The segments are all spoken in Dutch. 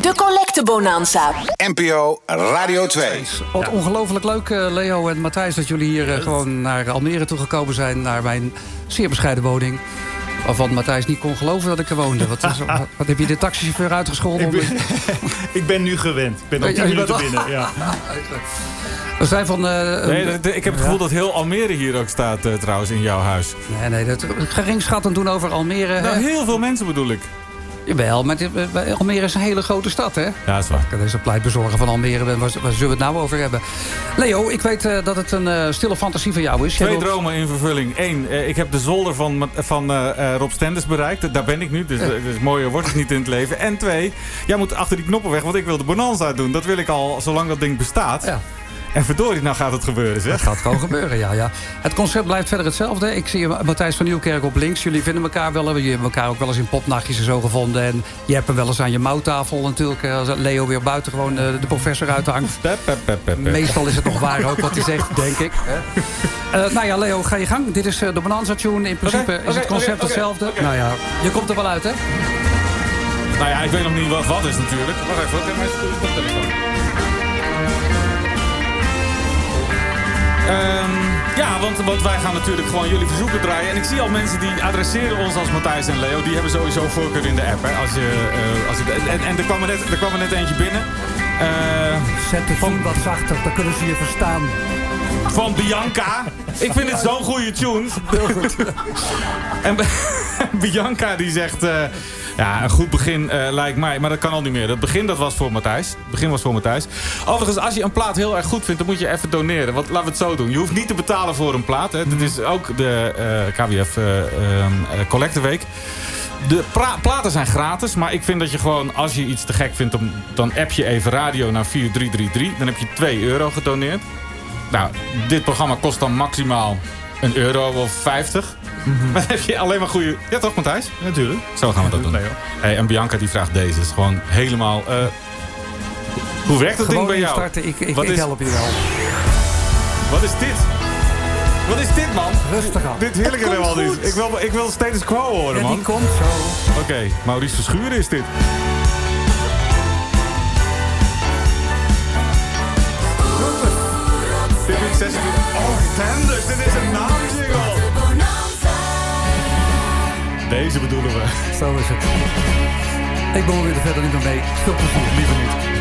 De collectebonanza. NPO Radio 2. Wat ongelooflijk leuk, eh, Leo en Matthijs, dat jullie hier eh, gewoon naar Almere toegekomen zijn. Naar mijn zeer bescheiden woning. Waarvan Matthijs niet kon geloven dat ik er woonde. Wat, is, wat, wat heb je de taxichauffeur uitgescholden? Ik ben, ik ben nu gewend. Ik ben al Ja, tien je minuten bent al- binnen. Ja. We zijn van... eh, Nee, ik heb het gevoel dat heel Almere hier ook staat trouwens in jouw huis. Nee, nee, dat geringschattend doen over Almere. hè? Nou, heel veel mensen bedoel ik. Jawel, maar Almere is een hele grote stad, hè? Ja, dat is waar. Ik deze pleitbezorger van Almere ben. Waar, waar zullen we het nou over hebben? Leo, ik weet eh, dat het een eh, stille fantasie van jou is. Twee wilt- dromen in vervulling. Eén, eh, ik heb de zolder van, van Rob Stenders bereikt. Daar ben ik nu, dus, dus mooier wordt het niet in het leven. En twee, jij moet achter die knoppen weg, want ik wil de bonanza doen. Dat wil ik al zolang dat ding bestaat. Ja. En verdorie, nou gaat het gebeuren, zeg. gaat gewoon gebeuren, ja, ja. Het concept blijft verder hetzelfde. Ik zie Matthijs van Nieuwkerk op links. Jullie vinden elkaar wel. Jullie hebben elkaar ook wel eens in popnachtjes en zo gevonden. En je hebt hem wel eens aan je mouwtafel natuurlijk. eh, Als Leo weer buiten gewoon eh, de professor uithangt. Pep, pep, pep. Meestal is het nog waar ook wat hij zegt, denk ik. hè. Eh, nou ja, Leo, ga je gang. Dit is de Bonanza Tune. In principe is het concept hetzelfde. Nou ja, je komt er wel uit, hè? Nou ja, ik weet nog niet wat wat is natuurlijk. Wacht even, ik heb mijn stoel- Ehm, ja, want, want wij gaan natuurlijk gewoon jullie verzoeken draaien. En ik zie al mensen die adresseren ons als Matthijs en Leo. Die hebben sowieso voorkeur in de app. Hè, als je, eh, als je, en en er, kwam er, net, er kwam er net eentje binnen. Eh, Zet de voet wat zachter, dan kunnen ze je verstaan. van Bianca. Ik vind het zo'n goede tune. Heel goed. En Bianca die zegt... eh, ja, een goed begin eh, lijkt mij. Maar dat kan al niet meer. Het begin dat was voor Matthijs. Het begin was voor Matthijs. Overigens, als je een plaat heel erg goed vindt... dan moet je even doneren. Want laten we het zo doen. Je hoeft niet te betalen voor een plaat. Hè. Dit is ook de eh, KWF ehm, eh, Collector Week. De platen zijn gratis, maar ik vind dat je gewoon, als je iets te gek vindt, dan, dan app je even radio naar 4333. Dan heb je 2 euro gedoneerd. Nou, dit programma kost dan maximaal een euro of 50. Maar dan heb je alleen maar goede... Ja toch, Matthijs? Natuurlijk. Zo gaan we dat doen. Nee, hoor. Hey, en Bianca die vraagt deze. is gewoon helemaal... eh, hoe werkt dat Gewoon ding bij jou? instarten. Ik, ik, Wat ik is- help je wel. Wat is dit? Wat is dit, man? Rustig aan. Dit heerlijke wel niet. Ik wil, ik wil status quo horen, Ja, man. die komt zo. Oké, Maurice Verschuren is dit. Dit is 26. Oh, Tenders, dit is een naamjingle. Deze bedoelen we. Zo is het. Ik bemoei er verder niet meer mee. Veel plezier. Liever niet.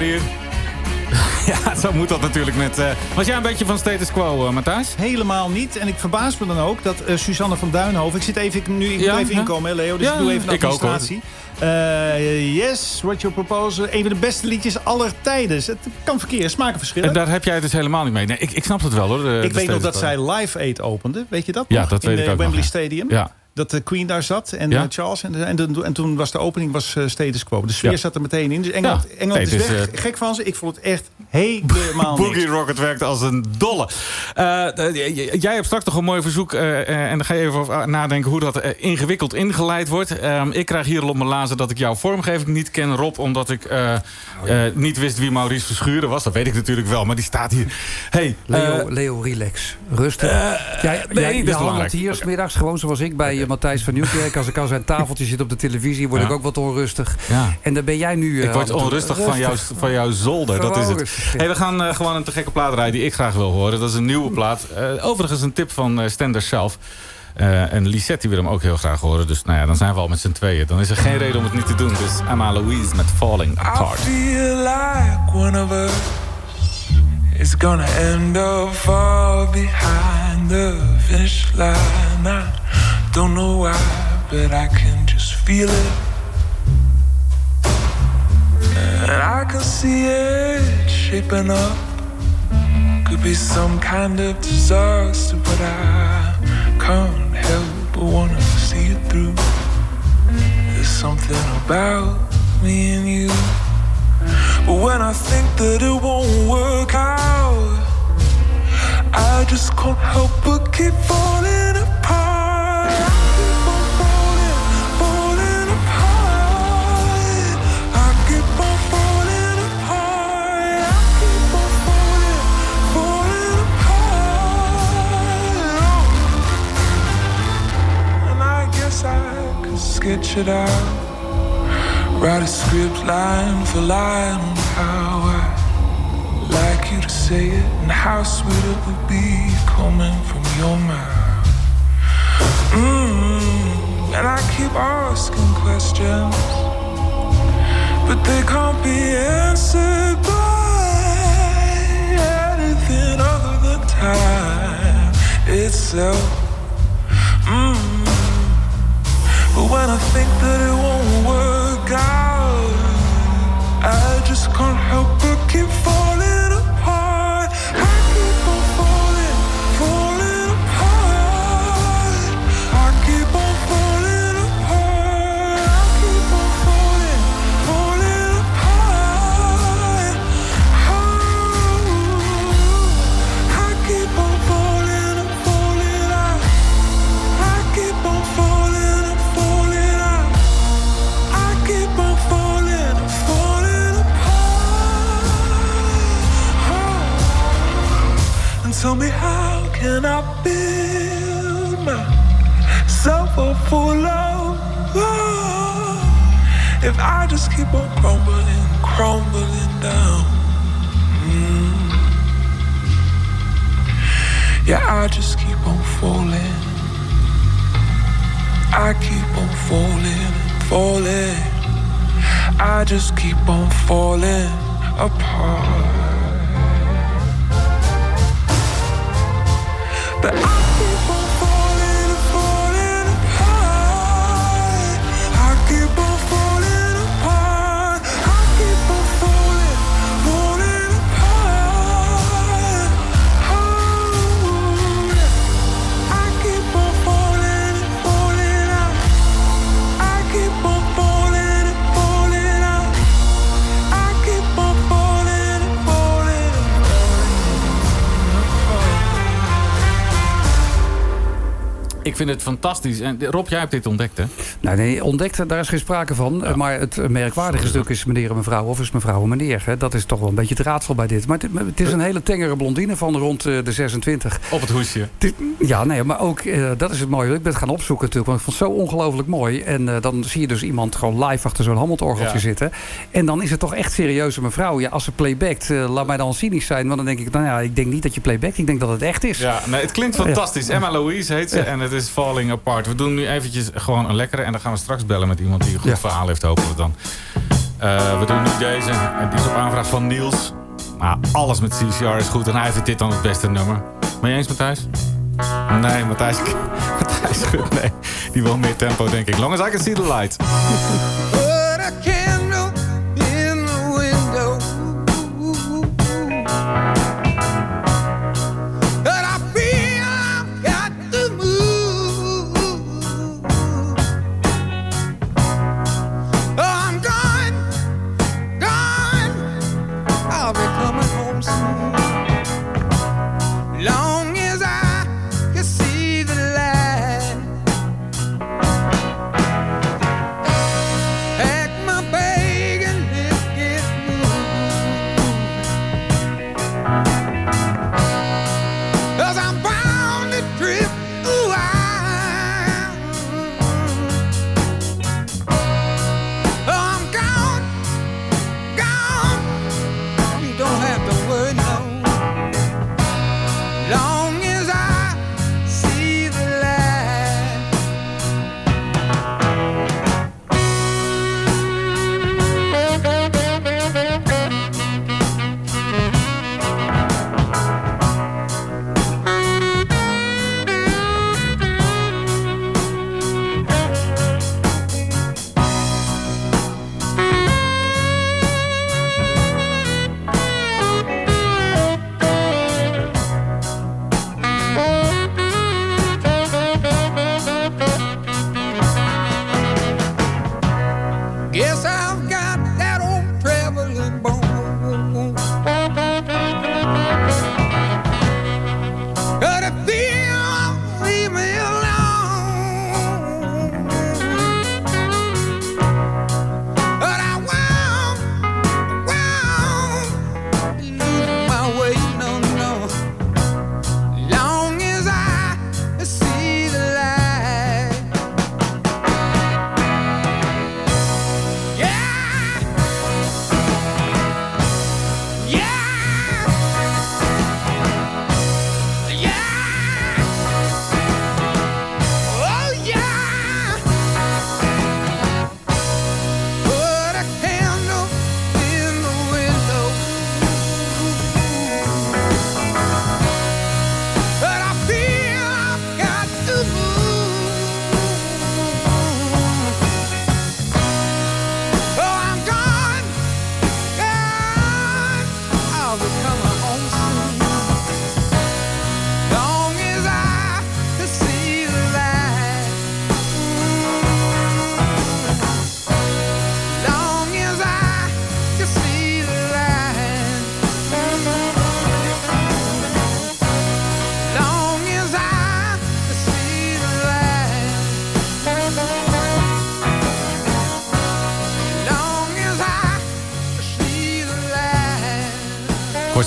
Hier. ja, zo moet dat natuurlijk met... Uh... Was jij een beetje van status quo, uh, Matthijs? Helemaal niet. En ik verbaas me dan ook dat uh, Suzanne van Duinhoven... Ik zit even, nu, ik ja, moet even inkomen, Leo. Dus ja, ik doe even een administratie. Yes, What Your Proposal. Een van de beste liedjes aller tijden. Het kan verkeerd, smaken verschillen. En daar heb jij het dus helemaal niet mee. Nee, ik, ik snap het wel hoor. De, ik weet nog dat zij Live Aid opende. Weet je dat Ja, nog? dat weet In ik ook Wembley nog, Stadium. Ja dat de Queen daar zat en ja. Charles. En, en, en, toen was de opening was, uh, status quo. De sfeer zat er meteen in. Dus Engeland, ja. Engeland is, is weg. Uh, Gek van ze. Ik vond het echt helemaal Boogie Rocket werkt als een dolle. Uh, jij hebt straks nog een mooi verzoek. en dan ga je even over nadenken hoe dat ingewikkeld ingeleid wordt. Ehm, ik krijg hier al op mijn lazen dat ik jouw vormgeving niet ken, Rob. Omdat ik niet wist wie Maurice Verschuren was. Dat weet ik natuurlijk wel, maar die staat hier. Hey, Leo, Leo, relax. Rustig. jij nee, jij hier smiddags gewoon zoals ik bij Matthijs van Nieuwkerk. Als ik aan zijn tafeltje zit op de televisie, word ik ook wat onrustig. Ja. En dan ben jij nu... ik word onrustig van, jou, van jouw zolder, dat is het. Hey, we gaan uh, gewoon een te gekke plaat rijden die ik graag wil horen. Dat is een nieuwe plaat. Uh, overigens een tip van uh, Stender zelf. Uh, en Lisette wil hem ook heel graag horen. Dus nou ja, dan zijn we al met z'n tweeën. Dan is er geen reden om het niet te doen. Dus Emma Louise met Falling Apart. I feel like one of us is gonna end up far behind the finish line. I don't know why, but I can just feel it. And I can see it shaping up. Could be some kind of disaster, but I can't help but wanna see it through. There's something about me and you. But when I think that it won't work out, I just can't help but keep falling apart. Sketch it out. Write a script line for line on how I like you to say it and how sweet it would be coming from your mouth. Mm, and I keep asking questions, but they can't be answered by anything other than time itself. But when I think that it won't work out, I just can't help but keep falling I build myself up for love if I just keep on crumbling, crumbling down? Mm. Yeah, I just keep on falling. I keep on falling falling. I just keep on falling apart. Vind het fantastisch. En Rob, jij hebt dit ontdekt, hè? Nou, nee, ontdekt, daar is geen sprake van. Maar het merkwaardige stuk is meneer en mevrouw of is mevrouw en meneer. Hè? Dat is toch wel een beetje het raadsel bij dit. Maar het, het is een hele tengere blondine van rond eh, de 26. Op het hoesje. Ja, nee, maar ook, eh, dat is het mooie. Ik ben het gaan opzoeken natuurlijk, want ik vond het zo ongelooflijk mooi. En eh, dan zie je dus iemand gewoon live achter zo'n Hammond-orgeltje Ja. zitten. En dan is het toch echt serieuze mevrouw. Ja, als ze playbackt, laat mij dan cynisch zijn. Want dan denk ik, nou ja, ik denk niet dat je playbackt. Ik denk dat het echt is. Ja, nee, het klinkt fantastisch. Emma Louise heet ze en het is Falling Apart. We doen nu eventjes gewoon een lekkere en dan gaan we straks bellen met iemand die een goed Ja. verhaal heeft, hopen we dan. we doen nu deze. En die is op aanvraag van Niels. Maar alles met CCR is goed. En hij vindt dit dan het beste nummer. Ben je eens, Matthijs? Nee, Matthijs, Matthijs. Nee, die wil meer tempo, denk ik. Long as I can see the light.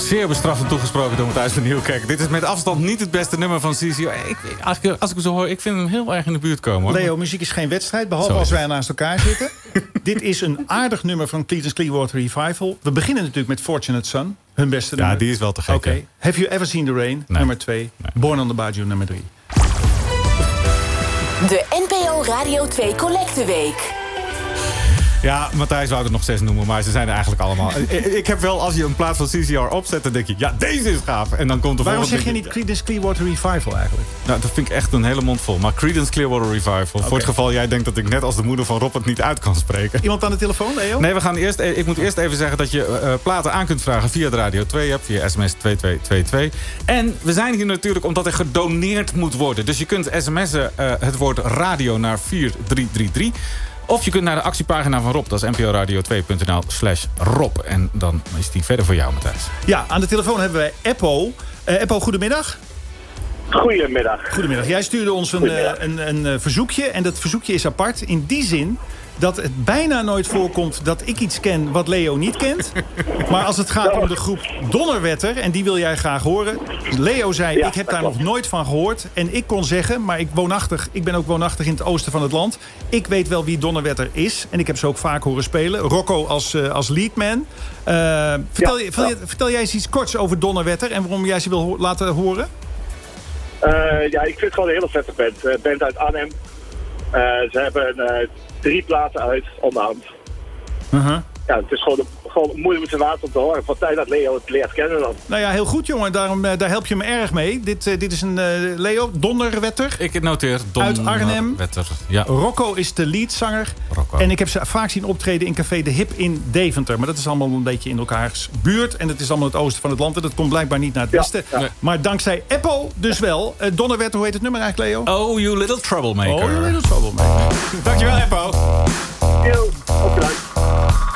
Zeer bestraffend toegesproken door Matthijs van Nieuwkerk. Dit is met afstand niet het beste nummer van CCO. Ik, als, als ik zo hoor, ik vind hem heel erg in de buurt komen. Hoor. Leo, muziek is geen wedstrijd, behalve als wij naast elkaar zitten. Dit is een aardig nummer van Cleveland's Clearwater Revival. We beginnen natuurlijk met Fortunate Son, hun beste nummer. Ja, die is wel te gek. Oké. Have You Ever Seen the Rain, nummer 2. Born on the Bayou, nummer 3. De NPO Radio 2 Collecteweek. Ja, Matthijs wou er nog zes noemen, maar ze zijn er eigenlijk allemaal. ik heb wel, als je een plaat van CCR opzet, dan denk je, ja, deze is gaaf. En dan komt er Waarom zeg je niet Creedence Clearwater Revival eigenlijk? Nou, dat vind ik echt een hele mond vol. Maar Creedence Clearwater Revival. Voor het geval jij denkt dat ik net als de moeder van Rob het niet uit kan spreken. Iemand aan de telefoon, Leo? Nee, we gaan eerst, e- ik moet eerst even zeggen dat je uh, platen aan kunt vragen via de Radio 2 app, via sms 2222. En we zijn hier natuurlijk omdat er gedoneerd moet worden. Dus je kunt sms'en uh, het woord radio naar 4333. Of je kunt naar de actiepagina van Rob. Dat is nporadio2.nl slash Rob. En dan is die verder voor jou, Matthijs. Ja, aan de telefoon hebben wij Eppo. Uh, Eppo, goedemiddag. Goedemiddag. Goedemiddag. Jij stuurde ons een, uh, een, een, een verzoekje. En dat verzoekje is apart. In die zin dat het bijna nooit voorkomt dat ik iets ken wat Leo niet kent. Maar als het gaat om de groep Donnerwetter, en die wil jij graag horen. Leo zei, ik heb daar nog nooit van gehoord. En ik kon zeggen, maar ik, woonachtig, ik ben ook woonachtig in het oosten van het land. Ik weet wel wie Donnerwetter is. En ik heb ze ook vaak horen spelen. Rocco als, uh, als leadman. Uh, vertel, je, vertel, jij eens iets korts over Donnerwetter en waarom jij ze wil laten horen? Uh, ja, ik vind het gewoon een hele vette band. band uit Arnhem. ze hebben drie platen uit onderhand. Uh -huh. ja, het is gewoon, gewoon moeilijk met zijn water om te horen. Van tijd dat Leo het leert kennen dan. Nou ja, heel goed jongen. Daarom, daar help je me erg mee. Dit, dit is een Leo, Donderwetter. Ik noteer Uit Arnhem. Wetter. Ja. Rocco is de leadzanger. Rocco. En ik heb ze vaak zien optreden in Café De Hip in Deventer. Maar dat is allemaal een beetje in elkaars buurt. En het is allemaal het oosten van het land. En dat komt blijkbaar niet naar het westen. Maar dankzij Apple dus wel. Uh, Donnerwetter, hoe heet het nummer eigenlijk, Leo? Oh, you little troublemaker. Oh, you little troublemaker. Dankjewel, Eppo. Heel, ook bedankt.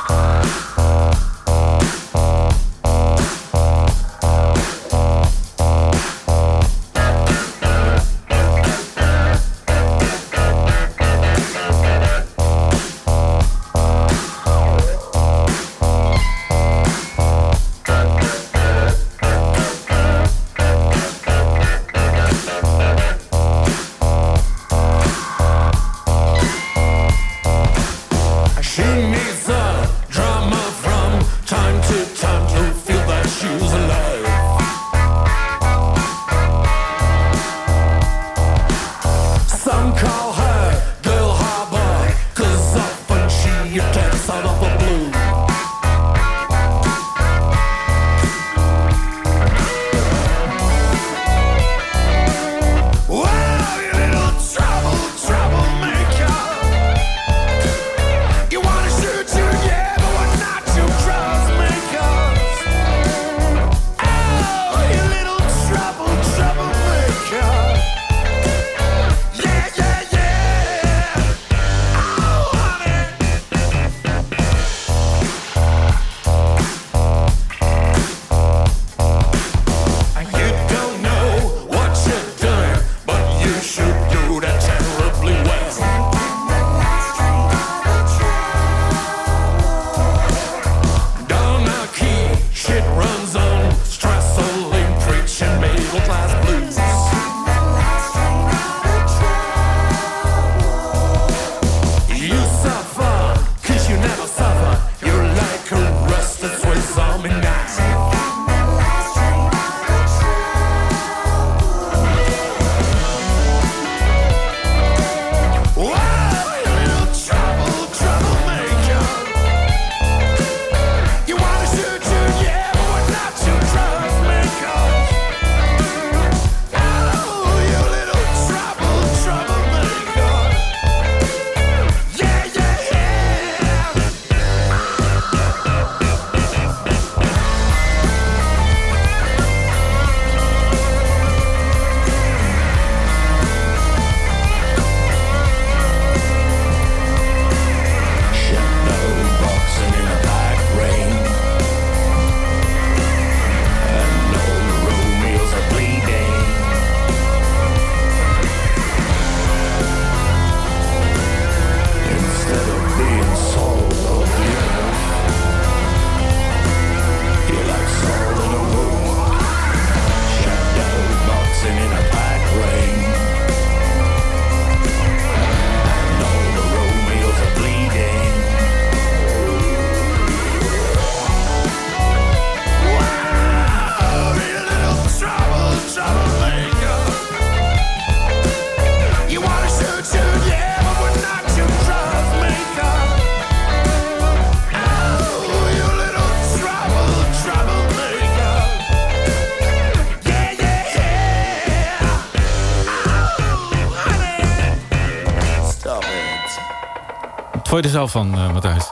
Je er zelf van, uh, Matthijs?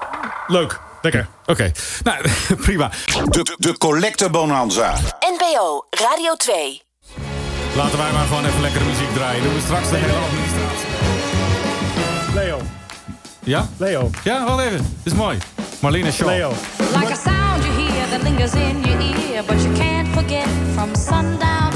Leuk. Lekker. Oké. Nou, prima. De, de Collecte Bonanza. NPO Radio 2. Laten wij maar gewoon even lekkere muziek draaien. Doen we straks de hele administratie. Leo. Ja? Leo. Ja, wel even. Dit is mooi. Marlene Shaw. Leo. Like a sound you hear that lingers in your ear, but you can't forget from sundown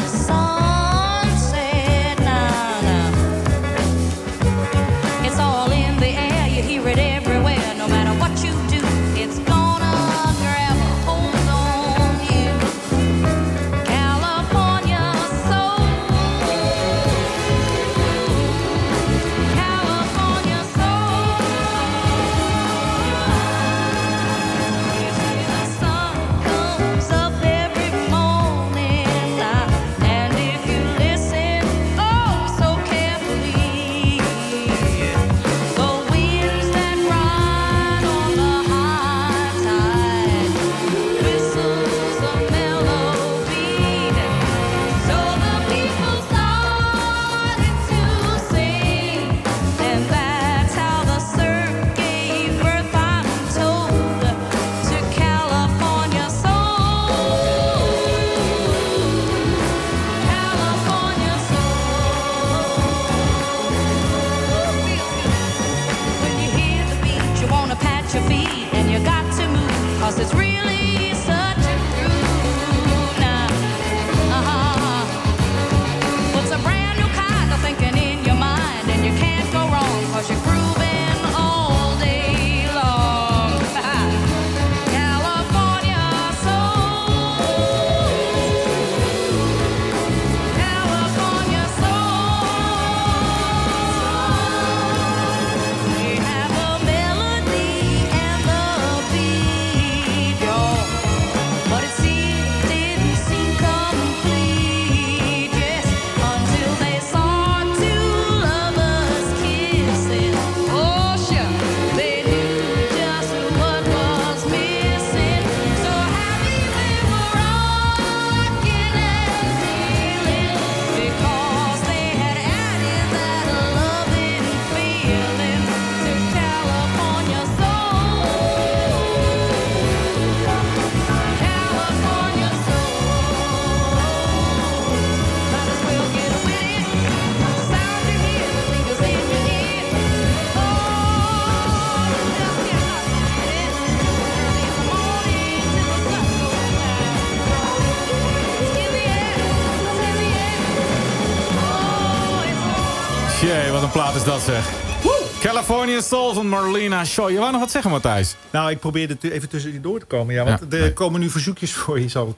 California Soul van Marlena Shaw. Je wou nog wat zeggen, Matthijs? Nou, ik probeerde even tussen die door te komen. Ja, want er komen nu verzoekjes voor je. Zal, het,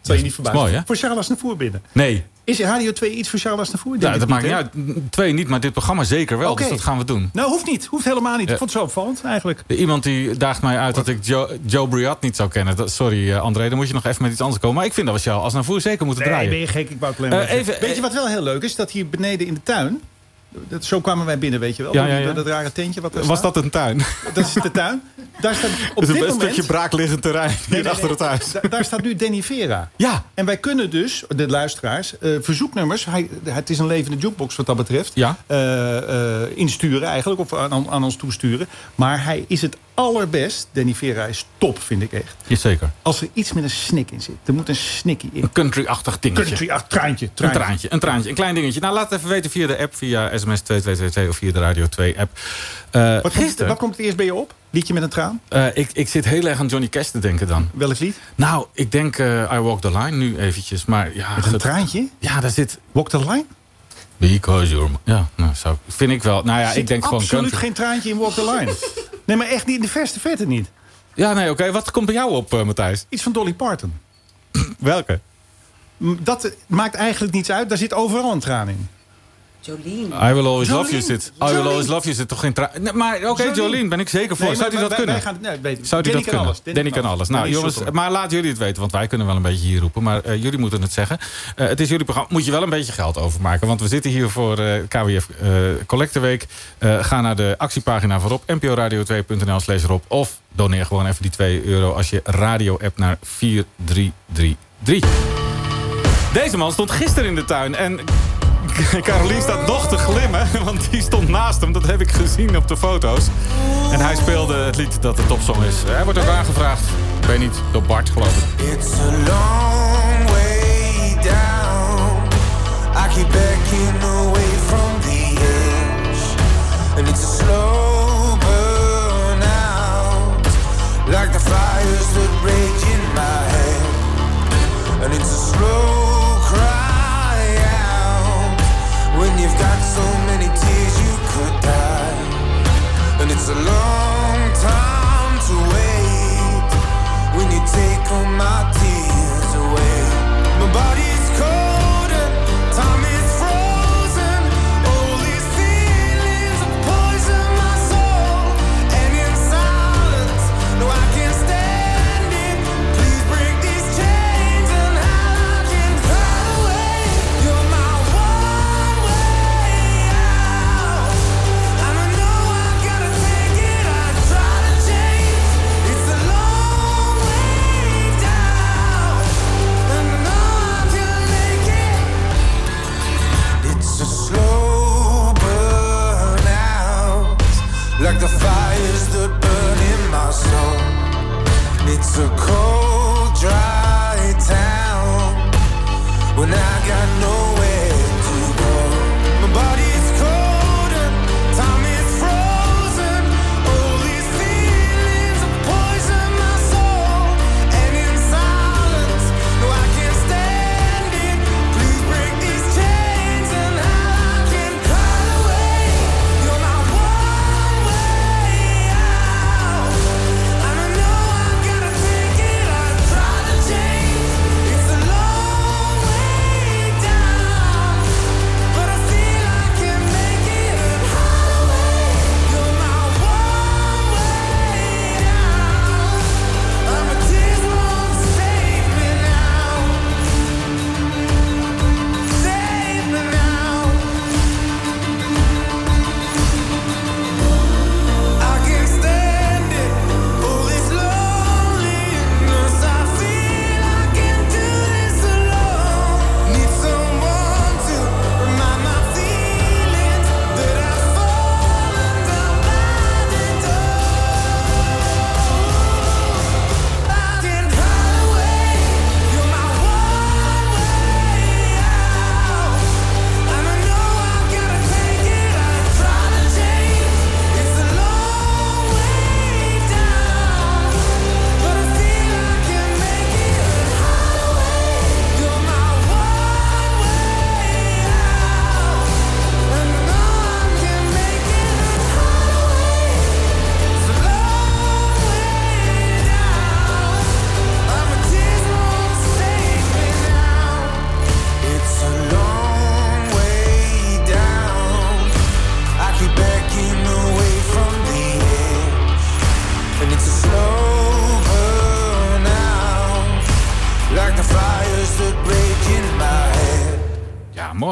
zal je niet verbazen. Mooi, hè? Voor Charles Navour binnen. Nee. Is Radio 2 iets voor Charles Navour? Ja, dat maakt niet uit. Twee niet, maar dit programma zeker wel. Okay. Dus dat gaan we doen. Nou, hoeft niet. Hoeft helemaal niet. Ik vond het zo opvallend, eigenlijk. Iemand die daagt mij uit dat ik Joe, Joe Briat niet zou kennen. sorry, uh, André. Dan moet je nog even met iets anders komen. Maar ik vind dat we als Navour zeker moeten nee, draaien. Nee, ben je gek. Ik wou het alleen uh, even, Weet je wat wel heel leuk is? Dat hier beneden in de tuin... Dat, zo kwamen wij binnen, weet je wel. Ja, ja, ja. Dat rare tentje wat Was dat een tuin? Dat is de tuin. Daar staat op dit een, moment... stukje braakliggend terrein hier nee, nee, achter het huis. Daar, staat nu Danny Vera. Ja. En wij kunnen dus, de luisteraars, uh, verzoeknummers... Hij, het is een levende jukebox wat dat betreft... Ja. Uh, uh, insturen eigenlijk, of aan, aan, ons toesturen. Maar hij is het allerbest. Danny Vera is top, vind ik echt. Jazeker. Als er iets met een snik in zit. Er moet een snikkie in. Een country-achtig dingetje. Country-achtig traantje, traantje. Een traantje, een traantje. Een klein dingetje. Nou, laat het even weten via de app, via sms 2222 of via de Radio 2 app. Uh, wat, komt, wat komt het eerst bij je op? Liedje met een traan? Uh, ik, ik zit heel erg aan Johnny Cash te denken dan. Welk lied? Nou, ik denk uh, I Walk the Line nu eventjes. Maar, ja, met een traantje? Ja, daar zit... Walk the Line? Because you're... Ja, nou, zou, vind ik wel. Nou ja, ik denk gewoon... absoluut geen traantje in Walk the Line. nee, maar echt niet in de verste verte niet. Ja, nee, oké. Okay. Wat komt bij jou op, uh, Matthijs? Iets van Dolly Parton. Welke? Dat maakt eigenlijk niets uit. Daar zit overal een traan in. Jolene. I will always love you zit. I will always love you zit toch geen tra nee, Maar oké, okay, Jolene ben ik zeker voor. Nee, Zou hij dat wij, kunnen? Wij gaan, nee, weet, Zou hij dat kunnen? Alles. Danny, Danny kan alles. Nou jongens, maar laat jullie het weten. Want wij kunnen wel een beetje hier roepen. Maar uh, jullie moeten het zeggen. Uh, het is jullie programma. Moet je wel een beetje geld overmaken. Want we zitten hier voor uh, KWF Collecteweek. ga naar de actiepagina voorop. nporadio2.nl slash erop. Of doneer gewoon even die 2 euro als je radio-app naar 4333. Deze man stond gisteren in de tuin en Carolien staat nog te glimmen, want die stond naast hem. Dat heb ik gezien op de foto's. En hij speelde het lied dat de topsong is. Hij wordt ook aangevraagd, ik weet niet, door Bart geloof ik. It's a long way down. I keep backing away from the edge. And it's a slow burn out. Like the fires so many tears you could die. And it's a long time to wait. When you take all my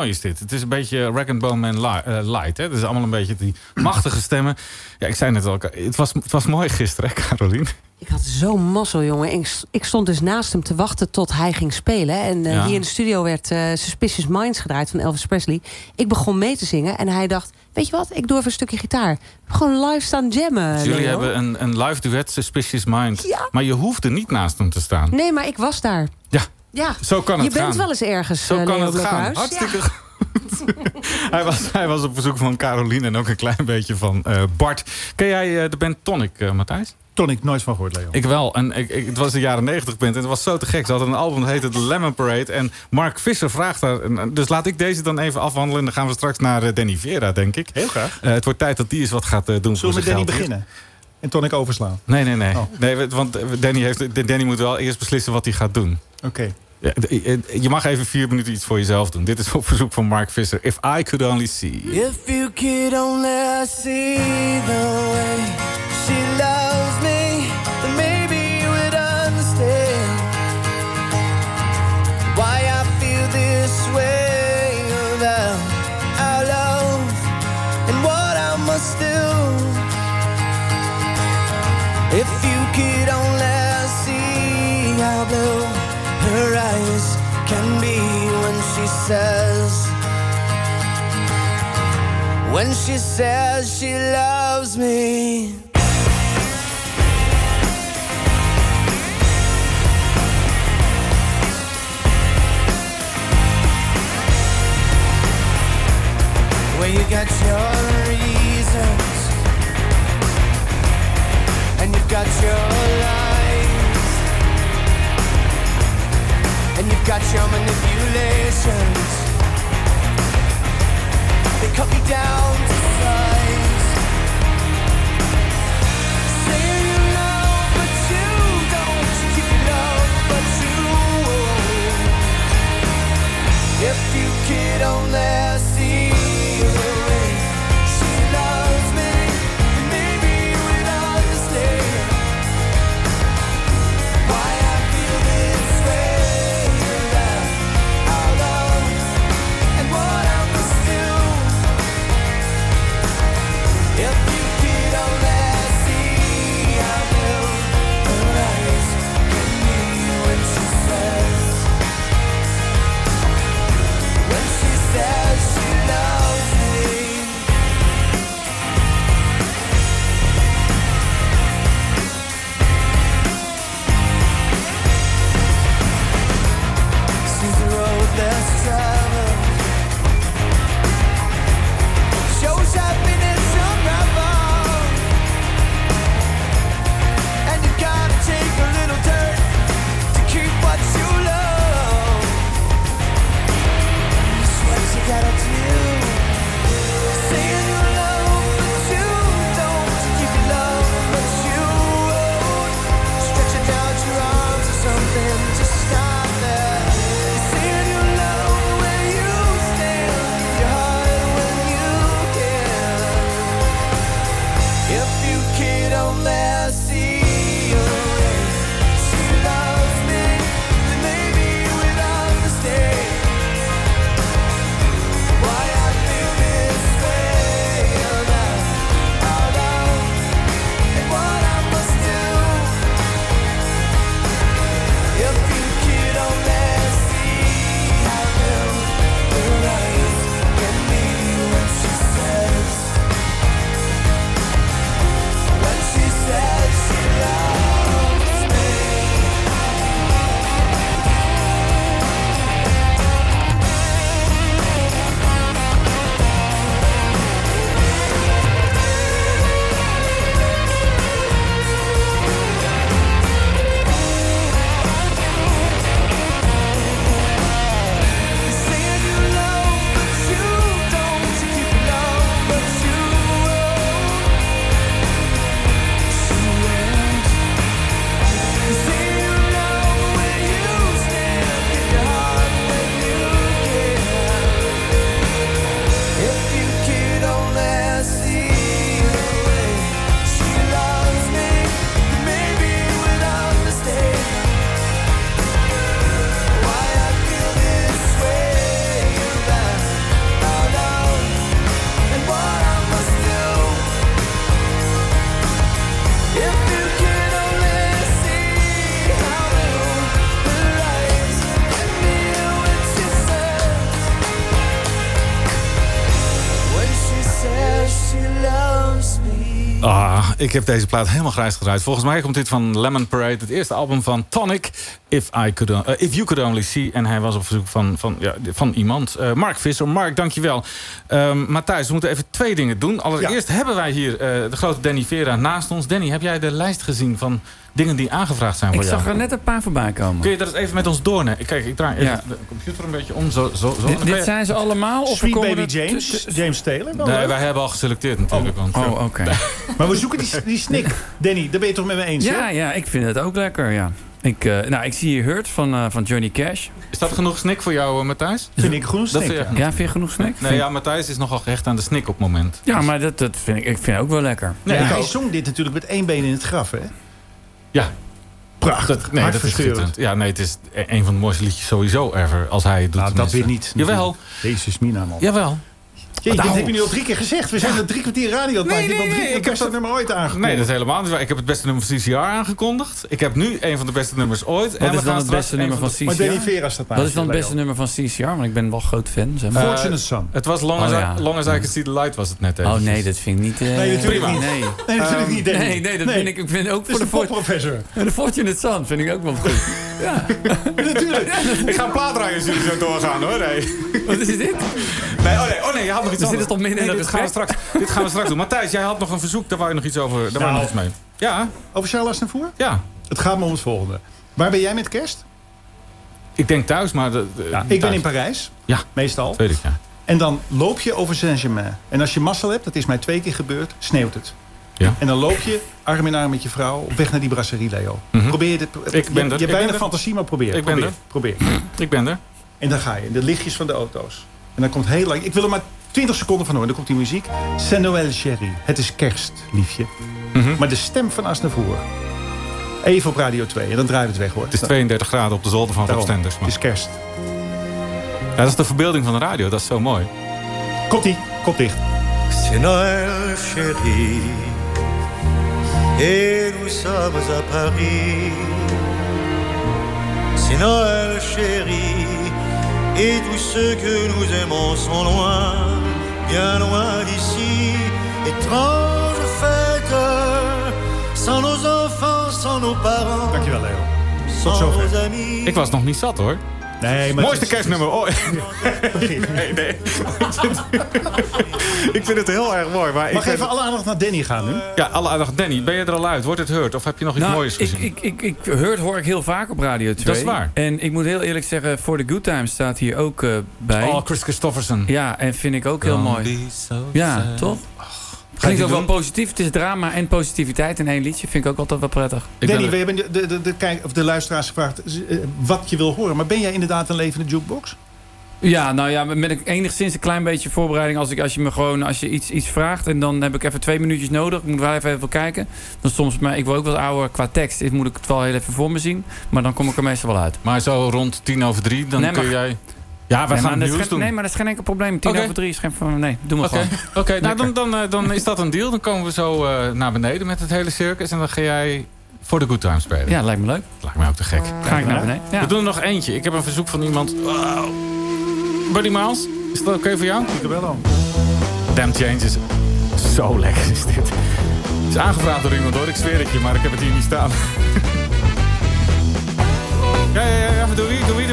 mooi is dit. Het is een beetje Rack and Bone Man light. Hè? Het is allemaal een beetje die machtige stemmen. Ja, ik zei net al, het was, het was mooi gisteren, hè, Caroline? Ik had zo'n mazzel, jongen. Ik, stond dus naast hem te wachten tot hij ging spelen. En uh, hier in de studio werd uh, Suspicious Minds gedraaid van Elvis Presley. Ik begon mee te zingen en hij dacht... weet je wat, ik doe even een stukje gitaar. Gewoon live staan jammen. Dus jullie hebben een, een live duet, Suspicious Minds. Ja. Maar je hoefde niet naast hem te staan. Nee, maar ik was daar. Ja, ja. zo kan het gaan. Je bent wel eens ergens, Zo uh, kan Leo het gaan. Hartstikke goed. hij, was, hij was op bezoek van Caroline en ook een klein beetje van Bart. Ken jij de band Tonic, Matthijs? Tonic, nooit van gehoord, Leo. Ik wel. En ik, ik, het was de jaren 90 band en het was zo te gek. Ze hadden een album dat heette The Lemon Parade. En Mark Visser vraagt daar... Dus laat ik deze dan even afhandelen. En dan gaan we straks naar Danny Vera, denk ik. Heel graag. Uh, het wordt tijd dat die eens wat gaat uh, doen Zullen we met Danny beginnen? En Tonic overslaan? Nee, nee, nee. Oh. nee want Danny, heeft, Danny moet wel eerst beslissen wat hij gaat doen. Oké. Okay. Ja, je mag even vier minuten iets voor jezelf doen. Dit is op verzoek van Mark Visser. If I could only see. If you could only see the way she says. When she says she loves me. Well you got your reasons. And you've got your lies got your manipulations. They cut me down to size. Say you love, but you don't. You love, but you won't. If you could only ik heb deze plaat helemaal grijs gedraaid. Volgens mij komt dit van Lemon Parade, het eerste album van Tonic. If, I could, uh, if You Could Only See. En hij was op verzoek van, van, ja, van iemand. Uh, Mark Visser. Mark, dankjewel. Um, Matthijs, we moeten even twee dingen doen. Allereerst ja. hebben wij hier uh, de grote Danny Vera naast ons. Danny, heb jij de lijst gezien van dingen die aangevraagd zijn voor ik jou? Ik zag er net een paar voorbij komen. Kun je dat eens even met ons doornemen? Kijk, ik draai ja. de computer een beetje om. Zo, zo, zo. Dit, dit zijn ze allemaal? Of Sweet Baby James, James Taylor? Nee, wij hebben al geselecteerd natuurlijk. Oh, oh oké. Okay. maar we zoeken die, die snik. Danny, daar ben je toch met me eens, Ja, hè? ja ik vind het ook lekker, ja. Ik, uh, nou, ik zie hier Hurt van, uh, van Johnny Cash. Is dat genoeg snik voor jou, uh, Matthijs? Vind ik genoeg snik. Je, ja. ja, vind je genoeg snik? Nee, ja, Matthijs is nogal gehecht aan de snik op het moment. Ja, maar dat, dat vind ik, ik vind ook wel lekker. Nee, ja, hij ook. zong dit natuurlijk met één been in het graf, hè? Ja. Prachtig. Dat, nee, dat is schitterend. Ja, nee, het is een van de mooiste liedjes sowieso ever. Als hij doet. Nou, dat weer niet. Jawel. Jezus, Mina, man. Jawel. Jee, dat heb je nu al drie keer gezegd. We zijn er drie kwartier radio. Nee, nee, nee, nee, ik heb dat nummer ooit aangekondigd. Nee, dat is helemaal niet waar. Ik heb het beste nummer van CCR aangekondigd. Ik heb nu een van de beste nummers ooit. Wat is dan het beste nummer van, CCR? Maar Danny Vera staat Wat is dan het beste nummer van CCR? Want ik ben wel groot fan. Zeg maar. Uh, Fortunate Son. Het was Long, oh, as, ja. I, long as I Can See The Light was het net even. Oh nee, dat vind ik niet... Uh, nee, natuurlijk prima. niet. Nee, nee natuurlijk niet, Danny. Nee, nee, dat nee. vind ik, ik vind ook voor de, professor. En de Fortunate Son vind ik ook wel goed. ja. natuurlijk. ik ga een plaat draaien als jullie zo doorgaan hoor. Wat is dit? Nee, oh nee, oh nee, je had nog iets We anders. zitten toch midden in nee, dit gaan, we straks, dit gaan we straks doen. Matthijs, jij had nog een verzoek, daar wou je nog iets over. Daar nou, wou je nog iets mee. Ja. Over Charles Navour? Ja. Het gaat me om het volgende. Waar ben jij met kerst? Ik denk thuis, maar... De, de, ja, thuis. ik ben in Parijs. Ja. Meestal. Weet ik, ja. En dan loop je over Saint-Germain. En als je mazzel hebt, dat is mij twee keer gebeurd, sneeuwt het. Ja. En dan loop je arm in arm met je vrouw op weg naar die brasserie, Leo. Mm -hmm. Probeer dit. Ik ben je, er. Je hebt bijna fantasie, maar probeer. Ik ben probeer, er. Probeer. Ik ben er. En dan ga je. De lichtjes van de auto's. En dan komt heel lang. Ik wil er maar 20 seconden van horen. Dan komt die muziek. C'est Noël, chérie. Het is kerst, liefje. Mm -hmm. Maar de stem van Asnavour. Even op Radio 2. En dan draaien we het weg hoor. Het is 32 graden op de zolder van Rob Stenders. Het is kerst. Ja, dat is de verbeelding van de radio. Dat is zo mooi. Komt-ie. Kop dicht. C'est Noël, chérie. Et nous sommes à Paris. C'est Noël, chérie. Et tous ceux que nous aimons sont loin, bien loin d'ici. Étrange fête, sans nos enfants, sans nos parents. Dankjewel, Leo. Sans nos amis. Ik was nog niet zat hoor. Nee, maar Mooiste kerstnummer ooit. nee, nee. ik vind het heel erg mooi. Maar Mag ik even alle aandacht naar Danny gaan nu? Ja, alle aandacht. Danny, ben je er al uit? Wordt het heard? Of heb je nog iets nou, moois gezien? Ik, ik, ik, ik heard hoor ik heel vaak op Radio 2. Dat is waar. En ik moet heel eerlijk zeggen, For the Good Times staat hier ook uh, bij. Oh, Chris Christofferson. Ja, en vind ik ook heel mooi. So ja, toch? Klinkt ook wel positief. Het is drama en positiviteit in één liedje. Vind ik ook altijd wel prettig. Danny, we hebben de, de, de, de, kijk, of de luisteraars gevraagd uh, wat je wil horen. Maar ben jij inderdaad een levende jukebox? Ja, nou ja, met enigszins een klein beetje voorbereiding. Als, ik, als je me gewoon als je iets, iets vraagt en dan heb ik even twee minuutjes nodig. Ik moet wel even, even kijken. Dan soms, maar ik wil ook wat ouder qua tekst. Dit moet ik het wel heel even voor me zien. Maar dan kom ik er meestal wel uit. Maar zo rond tien over drie, dan nee, kun jij... Ja, we nee, gaan nieuws geen, doen. Nee, maar dat is geen enkel probleem. Tien okay. over drie is geen... Nee, doe maar okay. gewoon. Oké, okay, nou dan, dan, dan is dat een deal. Dan komen we zo uh, naar beneden met het hele circus. En dan ga jij voor de Good Time spelen. Ja, lijkt me leuk. Lijkt me ook te gek. Ga ik naar beneden. Ja. We doen er nog eentje. Ik heb een verzoek van iemand. Wow. Buddy Miles, is dat oké okay voor jou? Ik wel Damn Changes. Zo lekker is dit. Het is aangevraagd door iemand hoor, ik zweer het je, maar ik heb het hier niet staan. ja, ja, ja, doe wie, doe wie, doe wie?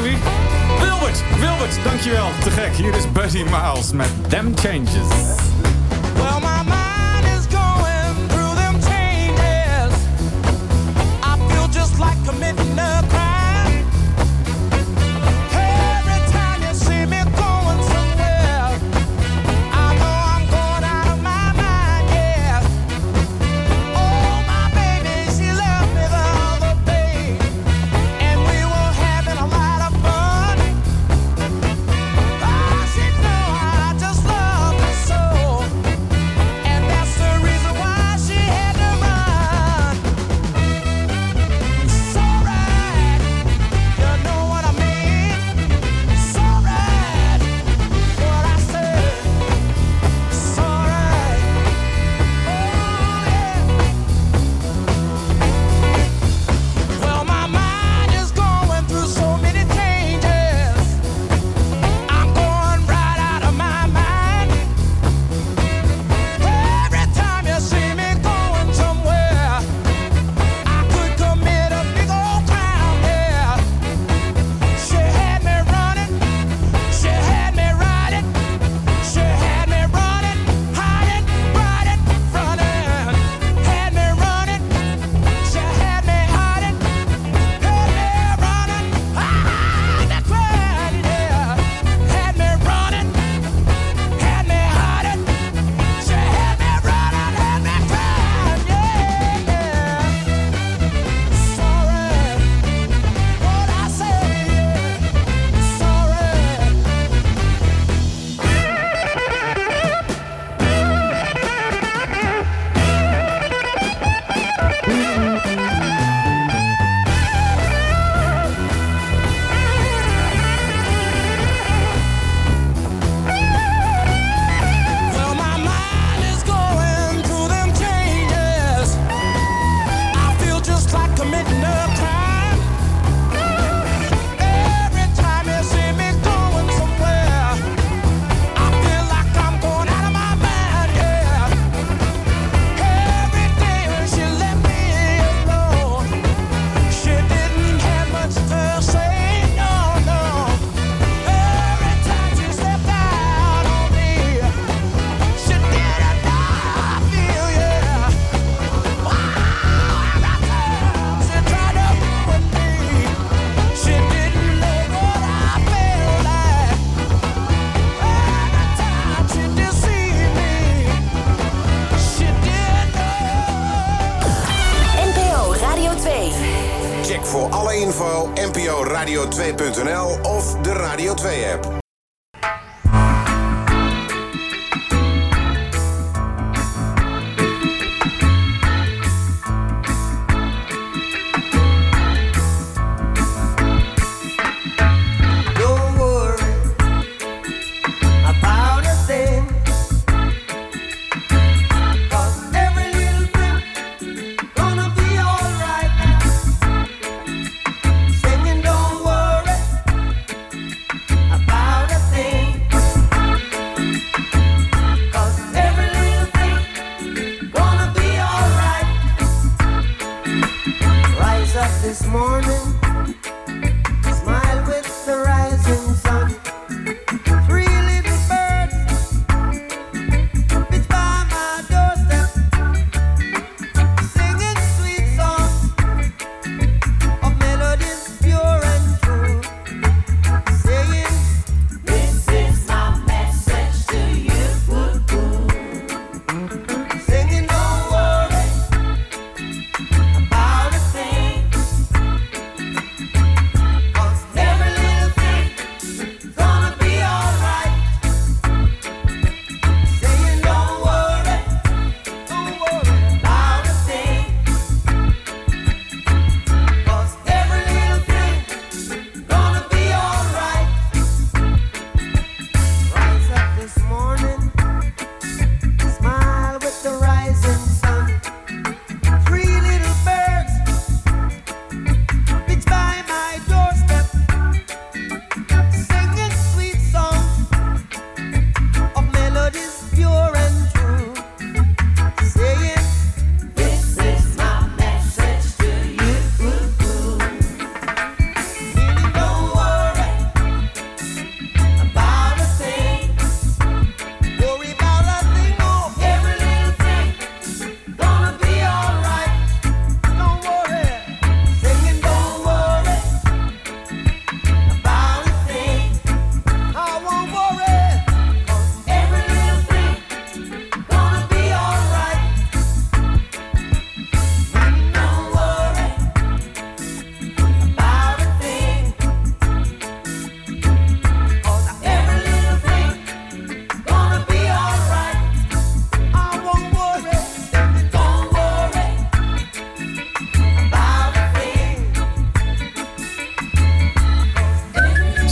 Wilbert, Wilbert, dankjewel. Te gek. Hier is Buddy Miles met Damn Changes. Well, my mind is going through them changes. I feel just like a.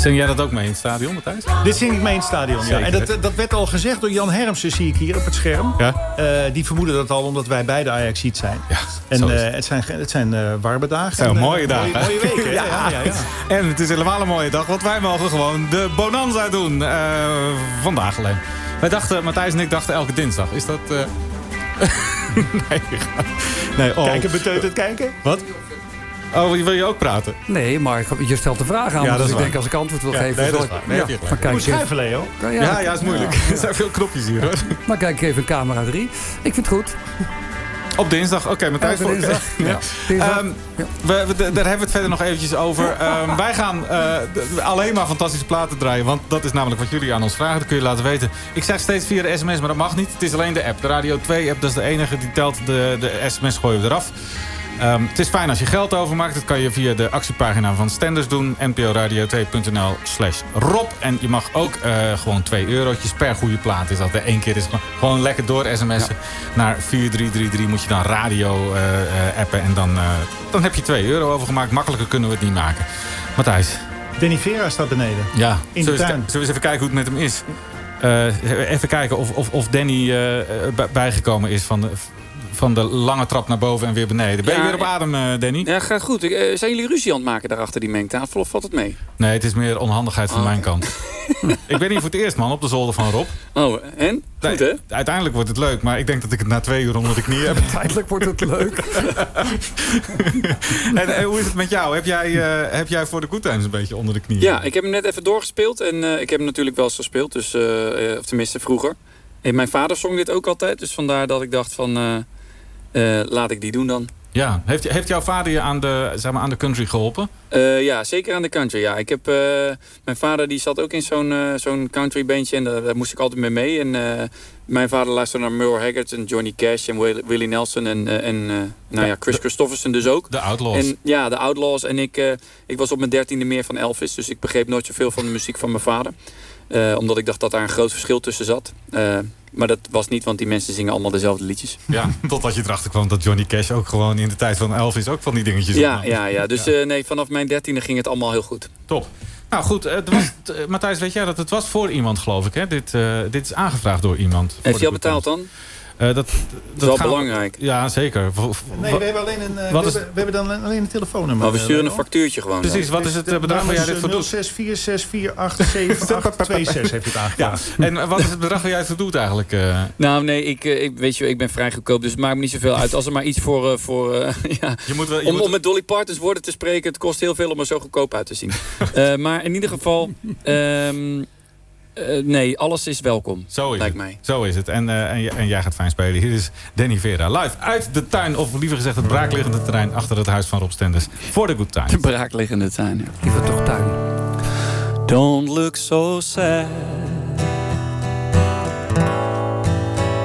Zing jij dat ook mee in het stadion, Matthijs? Dit zing ik mee in het stadion, ja. En dat, dat werd al gezegd door Jan Hermsen, zie ik hier op het scherm. Ja. Eh, die vermoeden dat al omdat wij beide Ajaxiet zijn. Ja, en eh, het zijn, het zijn eh, warme dagen. Het zijn En, mooie dagen. Mooie, mooie weken, ja. ja, ja, ja. En het is helemaal een mooie dag, want wij mogen gewoon de Bonanza doen. Vandaag alleen. Wij dachten, Matthijs en ik dachten elke dinsdag. Is dat... nee, nee oh. Kijken, beteuterd kijken? Wat? Oh, wil je ook praten? Nee, maar ik- je stelt de vraag aan. Ja, dus ik waar. denk als ik antwoord wil Ja, geven... nee, dat is ik- waar. Nee, ja, maar kijk Moet eens- schrijven, Leo. Ja, Ja, ja, is moeilijk. Er zijn veel knopjes hier, hoor. Maar kijk even camera 3. Ik vind het goed. Op dinsdag, oké, Matthijs. Elke voor- dinsdag, ja. Dinsdag. Ehm, we, we- daar hebben we het verder nog eventjes over. Ehm, wij gaan eh, alleen maar fantastische platen draaien. Want dat is namelijk wat jullie aan ons vragen. Dat kun je laten weten. Ik zeg steeds via de sms, maar dat mag niet. Het is alleen de app. De Radio 2-app, dat is de enige die telt. De, de sms gooien we eraf. Ehm, het is fijn als je geld overmaakt. Dat kan je via de actiepagina van Stenders doen. nporadio2.nl slash Rob. En je mag ook eh, gewoon 2 eurotjes per goede plaat. Is dat de één keer is gewoon, gewoon lekker door sms'en. Naar 4333 moet je dan radio eh, eh, appen. En dan, eh, dan heb je 2 euro overgemaakt. Makkelijker kunnen we het niet maken. Matthijs. Danny Vera staat beneden. Ja, In de zullen, we tuin. eens, zullen we eens even kijken hoe het met hem is? Eh, even kijken of, of, of Danny bij- bijgekomen is van de, van de lange trap naar boven en weer beneden. Ben je Ja, weer op adem, eh, Danny? Ja, gaat goed. Eh, zijn jullie ruzie aan het maken daar achter die mengtafel of valt het mee? Nee, het is meer onhandigheid van Oh. mijn kant. ik ben hier voor het eerst, man, op de zolder van Rob. Oh, en? Goed, hè? Uiteindelijk wordt het leuk, maar ik denk dat ik het na twee uur onder de knie heb. Uiteindelijk wordt het leuk. en, eh, hoe is het met jou? Heb jij, eh, heb jij voor de Good Times een beetje onder de knie? Ja, ik heb hem net even doorgespeeld. En eh, ik heb hem natuurlijk wel eens gespeeld. Dus, eh, eh, of tenminste vroeger. En mijn vader zong dit ook altijd. Dus vandaar dat ik dacht van... eh, eh, laat ik die doen dan. Ja, heeft, heeft jouw vader je aan de, zeg maar, aan de country geholpen? Uh, ja, zeker aan de country. Ja. Ik heb, uh, mijn vader die zat ook in zo'n uh, zo'n country bandje en daar, daar, moest ik altijd mee mee. En mijn vader luisterde naar Merle Haggard en Johnny Cash en Willie Nelson en, en nou ja, Chris de, Christofferson dus ook. De Outlaws. En, ja, de Outlaws. En ik, ik was op mijn dertiende meer van Elvis, dus ik begreep nooit zoveel van de muziek van mijn vader. omdat ik dacht dat daar een groot verschil tussen zat. Maar dat was niet, want die mensen zingen allemaal dezelfde liedjes. Ja, totdat je erachter kwam dat Johnny Cash ook gewoon in de tijd van Elvis ook van die dingetjes Ja, ja, ja. dus ja. Uh, nee, vanaf mijn dertiende ging het allemaal heel goed. Top. Nou goed, was, uh, Matthijs, weet jij dat het was voor iemand, geloof ik. Hè? Dit, dit is aangevraagd door iemand. Heeft hij al betaald dan? Uh, dat, dat, is wel belangrijk. Ja, zeker. Nee, we hebben, alleen een, uh, we, is... hebben, we hebben dan alleen een telefoonnummer. Maar we sturen een factuurtje gewoon. Precies, wat is het bedrag waar jij dit voor doet? 0646487826 heeft het aangevraagd. Ja. En wat is het bedrag waar jij het voor doet eigenlijk? Uh... Nou, nee, ik, ik, weet je, ik ben vrij goedkoop, dus het maakt me niet zoveel uit. Als er maar iets voor... voor ja, je moet wel, je om, moet... om met Dolly Partons woorden te spreken, het kost heel veel om er zo goedkoop uit te zien. maar in ieder geval... Um, uh, nee, alles is welkom. Zo is lijkt het. mij. Zo is het. En, uh, en, en, jij gaat fijn spelen. Hier is Danny Vera live uit de tuin. Of liever gezegd het braakliggende terrein achter het huis van Rob Stenders. Voor de Good Times. De braakliggende tuin, ja. Liever toch tuin. Don't look so sad.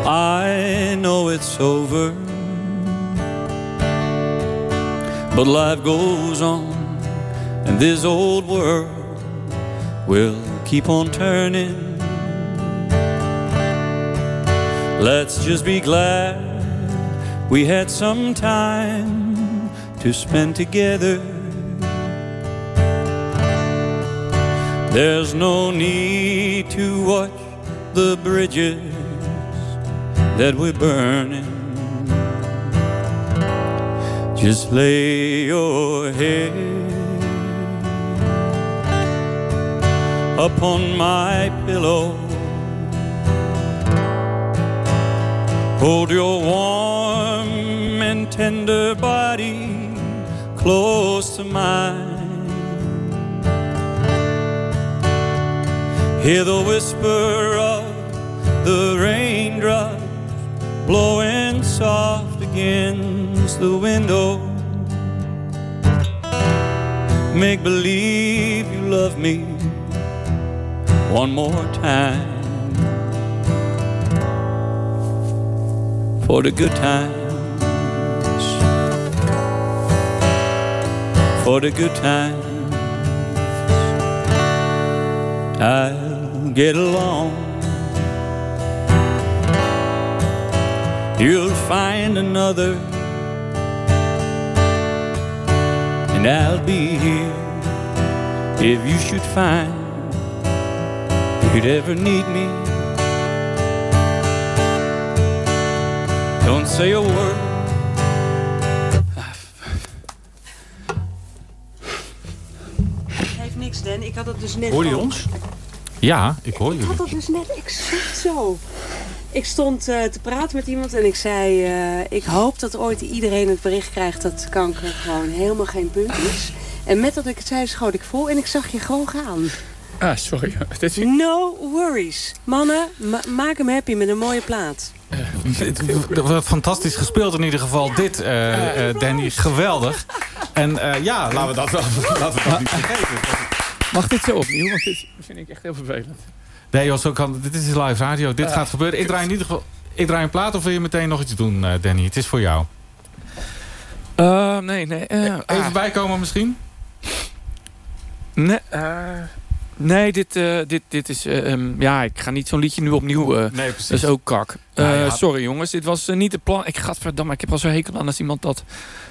I know it's over. But life goes on. And this old world will keep on turning. Let's just be glad we had some time to spend together. There's no need to watch the bridges that we're burning. Just lay your head upon my pillow. Hold your warm and tender body close to mine. Hear the whisper of the raindrops blowing soft against the window. Make believe you love me one more time for the good times, for the good times. I'll get along. You'll find another, and I'll be here if you should find you'd ever need me. Don't say a word. Geeft niks, Dan. Ik had het dus net. Hoor je ons? Ja, ik hoor jullie. Ik had dat dus net exact zo. Ik stond uh, te praten met iemand en ik zei... Uh, ik hoop dat ooit iedereen het bericht krijgt dat kanker gewoon helemaal geen punt is. En met dat ik het zei, schoot ik vol en ik zag je gewoon gaan. Ah, sorry. Dit is... No worries. Mannen, ma maak hem happy met een mooie plaat. Wordt fantastisch gespeeld in ieder geval. Dit, uh, uh, Danny, geweldig. En ja, laten we dat wel laten we dat niet vergeten. Mag dit zo opnieuw? Want dit vind ik echt heel vervelend. Nee, joh, zo kan, dit is live radio. Dit gaat gebeuren. Ik draai in ieder geval ik draai een plaat of wil je meteen nog iets doen, Danny? Het is voor jou. nee, nee. Even ah. bijkomen misschien? Nee, Nee, dit, uh, dit, dit is... Um, ja, ik ga niet zo'n liedje nu opnieuw... Uh, nee, precies. Dat is ook kak. Nou, ja. Sorry jongens, dit was niet de plan. Ik, gadverdamme, ik heb al zo hekel aan als iemand dat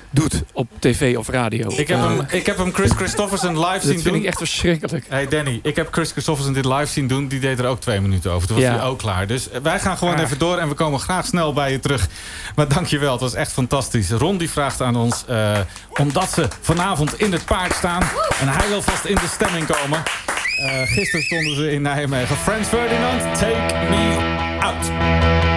doet op tv of radio. Ik heb, hem, ik heb hem Chris Christofferson live zien doen. Dat vind ik echt verschrikkelijk. Hey Danny, ik heb Chris Christofferson dit live zien doen. Die deed er ook twee minuten over. Toen was ja. hij ook klaar. Dus wij gaan gewoon ah. even door en we komen graag snel bij je terug. Maar dankjewel, het was echt fantastisch. Ron die vraagt aan ons, uh, omdat ze vanavond in het paard staan... en hij wil vast in de stemming komen... Uh, gisteren stonden ze in Nijmegen. Frans Ferdinand, Take Me Out.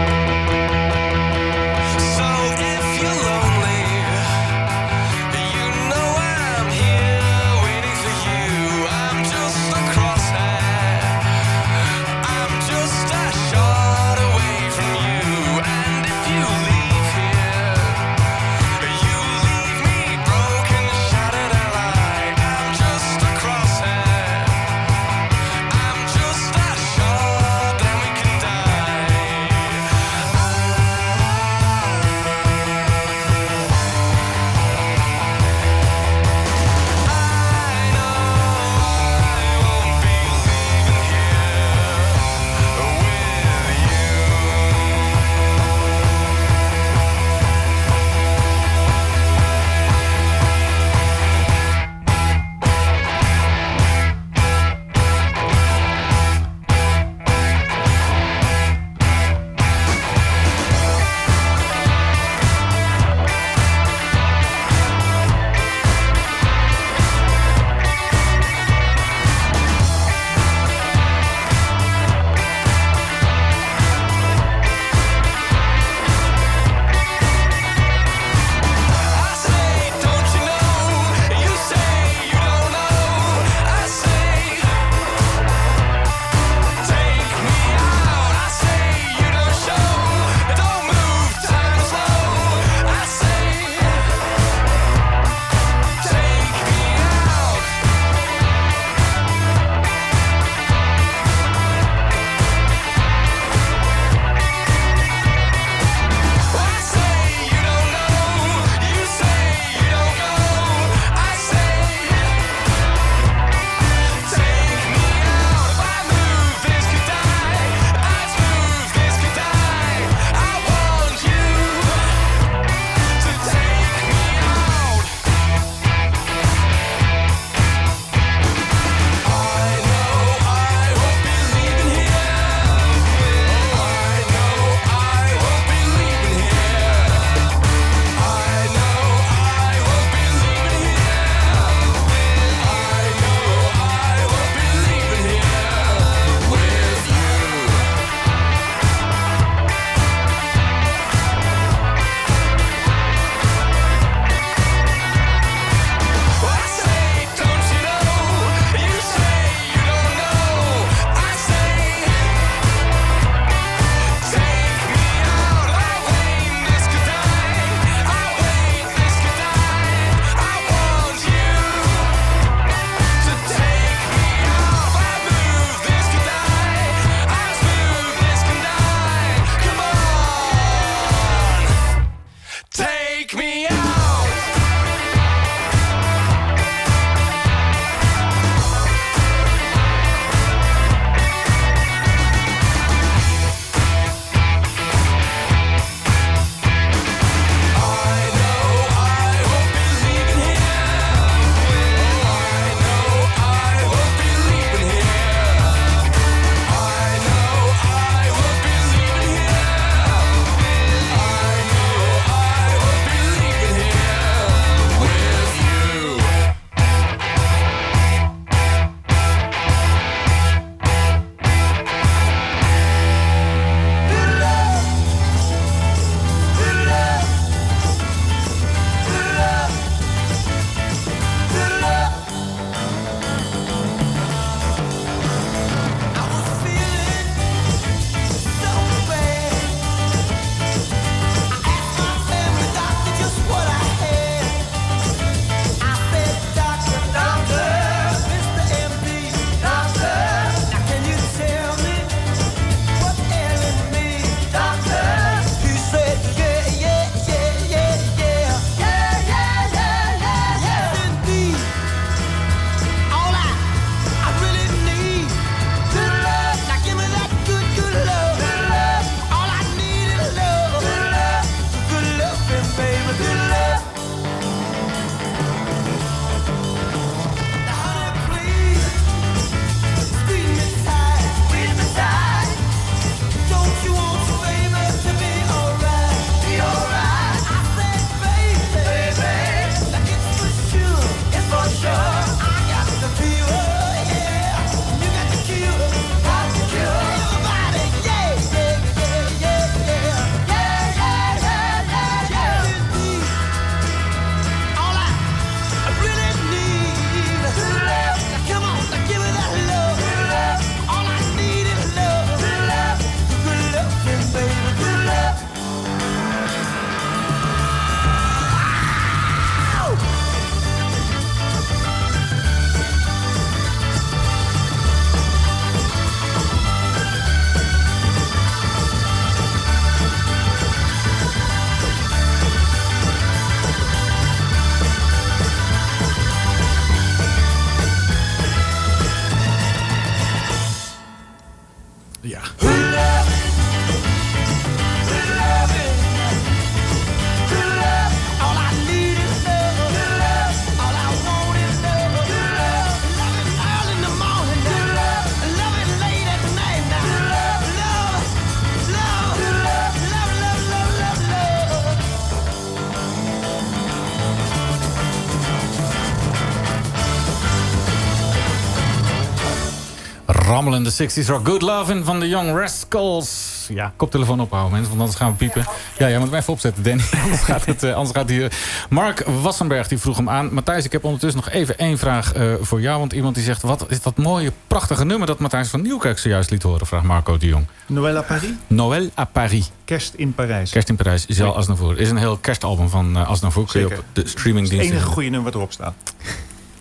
Rammelende 60s rock. Good Lovin' van de Young Rascals. Ja, koptelefoon ophouden mensen, want anders gaan we piepen. Ja, jij moet hem even opzetten, Danny. anders gaat het uh, anders gaat hier... Mark Wassenberg die vroeg hem aan. Matthijs, ik heb ondertussen nog even één vraag uh, voor jou. Want iemand die zegt, wat is dat mooie, prachtige nummer... dat Matthijs van Nieuwkerk zojuist liet horen, vraagt Marco de Jong. Noël à Paris? Noël à Paris. Kerst in Parijs. Kerst in Parijs, is al Asnavour. Is een heel kerstalbum van uh. Kun je op de streamingdienst. Het enige goede nummer wat erop staat.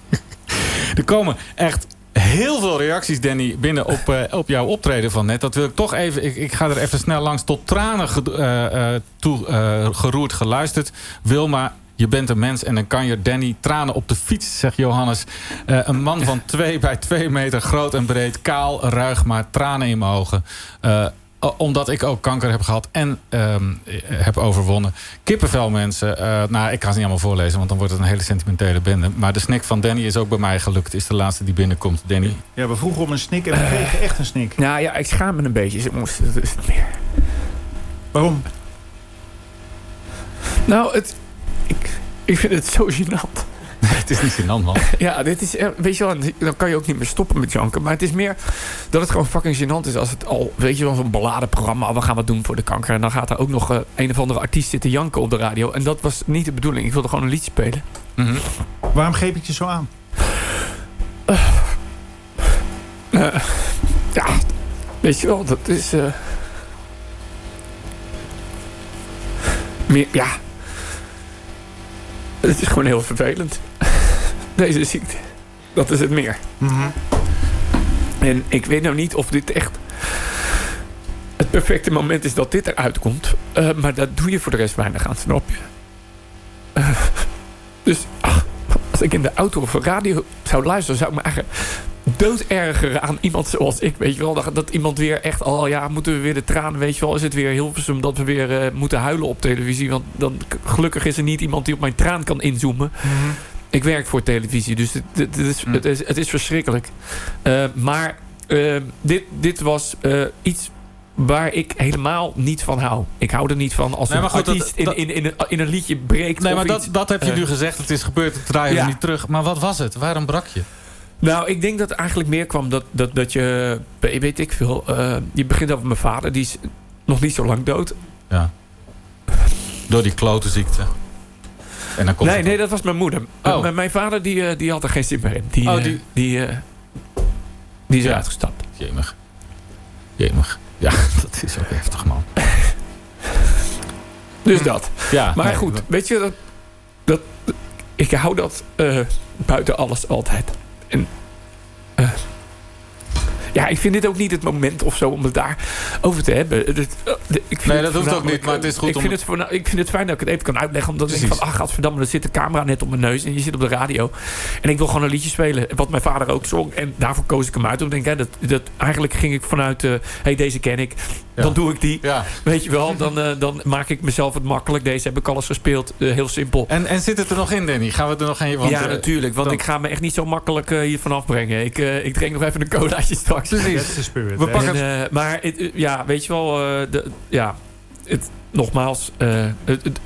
er komen echt heel veel reacties, Danny, binnen op, uh, op jouw optreden van net. Dat wil ik toch even... Ik, ik ga er even snel langs tot tranen uh, uh, toe geroerd geluisterd. Wilma, je bent een mens en dan kan je Danny tranen op de fiets, zegt Johannes. een man van twee bij twee meter, groot en breed, kaal, ruig, maar tranen in mijn ogen omdat ik ook kanker heb gehad en um, heb overwonnen. Kippenvel mensen. Uh, nou, ik ga ze niet allemaal voorlezen, want dan wordt het een hele sentimentele bende. Maar de snik van Danny is ook bij mij gelukt. Is de laatste die binnenkomt. Danny? Ja, we vroegen om een snik en we kregen echt een snik. Nou ja, ik schaam me een beetje. Waarom? Nou, het, ik, ik vind het zo gênant. Nee, het is niet gênant, man. Ja, dit is, weet je wel, dan kan je ook niet meer stoppen met janken. Maar het is meer dat het gewoon fucking gênant is als het al, weet je wel, zo'n beladen programma. We gaan wat doen voor de kanker. En dan gaat er ook nog uh, een of andere artiest zitten janken op de radio. En dat was niet de bedoeling. Ik wilde gewoon een liedje spelen. Mm -hmm. Waarom geef ik je zo aan? Uh, uh, ja, weet je wel, dat is... meer, ja, het is gewoon heel vervelend. Deze ziekte. Dat is het meer. Mm -hmm. En ik weet nou niet of dit echt het perfecte moment is dat dit eruit komt. Uh, maar daar doe je voor de rest weinig aan, snap je? Uh, dus ach, als ik in de auto of radio zou luisteren... zou ik me eigenlijk doodergeren aan iemand zoals ik. Weet je wel, dat, dat iemand weer echt... Oh ja, moeten we weer de tranen, weet je wel... is het weer Hilversum dat we weer uh, moeten huilen op televisie. Want dan, gelukkig is er niet iemand die op mijn traan kan inzoomen. Mm -hmm. Ik werk voor televisie, dus het, het, het, is, het, is, het is verschrikkelijk. Uh, maar uh, dit, dit was uh, iets waar ik helemaal niet van hou. Ik hou er niet van als nee, een goed, artiest dat, dat, in, in, in, in, een liedje breekt. Nee, maar dat, dat heb je nu gezegd. Het is gebeurd, het draaien we ja. niet terug. Maar wat was het? Waarom brak je? Nou, ik denk dat het eigenlijk meer kwam dat, dat, dat je... Weet ik veel. Uh, je begint over mijn vader. Die is nog niet zo lang dood. Ja. Door die klote ziekte. En dan komt nee, nee, dat was mijn moeder. Oh. Mijn vader die, die had er geen zin meer in. Die, oh, die... die, die is ja. eruit gestapt. Jemig. Jemig. Ja, dat is ook heftig, man. dus dat. Ja, maar nee, goed, weet je, dat, dat, ik hou dat buiten alles altijd. En, uh, ja, ik vind dit ook niet het moment of zo om het daar over te hebben. Ik vind nee, dat hoeft ook niet, maar het is goed ik om... Vind het, ik vind het fijn dat ik het even kan uitleggen. Omdat Precies. ik denk van, ach, gadverdamme, er zit de camera net op mijn neus. En je zit op de radio. En ik wil gewoon een liedje spelen. Wat mijn vader ook zong. En daarvoor koos ik hem uit. Omdat ik denk, hè, dat, dat, eigenlijk ging ik vanuit, uh, hey, deze ken ik. Ja. Dan doe ik die. Ja. Weet je wel, dan, uh, dan maak ik mezelf het makkelijk. Deze heb ik alles gespeeld. Uh, heel simpel. En, en zit het er nog in, Danny? Gaan we er nog een... Want, ja, natuurlijk. Want dan... ik ga me echt niet zo makkelijk hier vanaf brengen. Ik, ik drink nog even een colaatje straks. Precies. We pakken en, uh, maar het, ja, weet je wel, uh, de, ja, het, nogmaals, uh,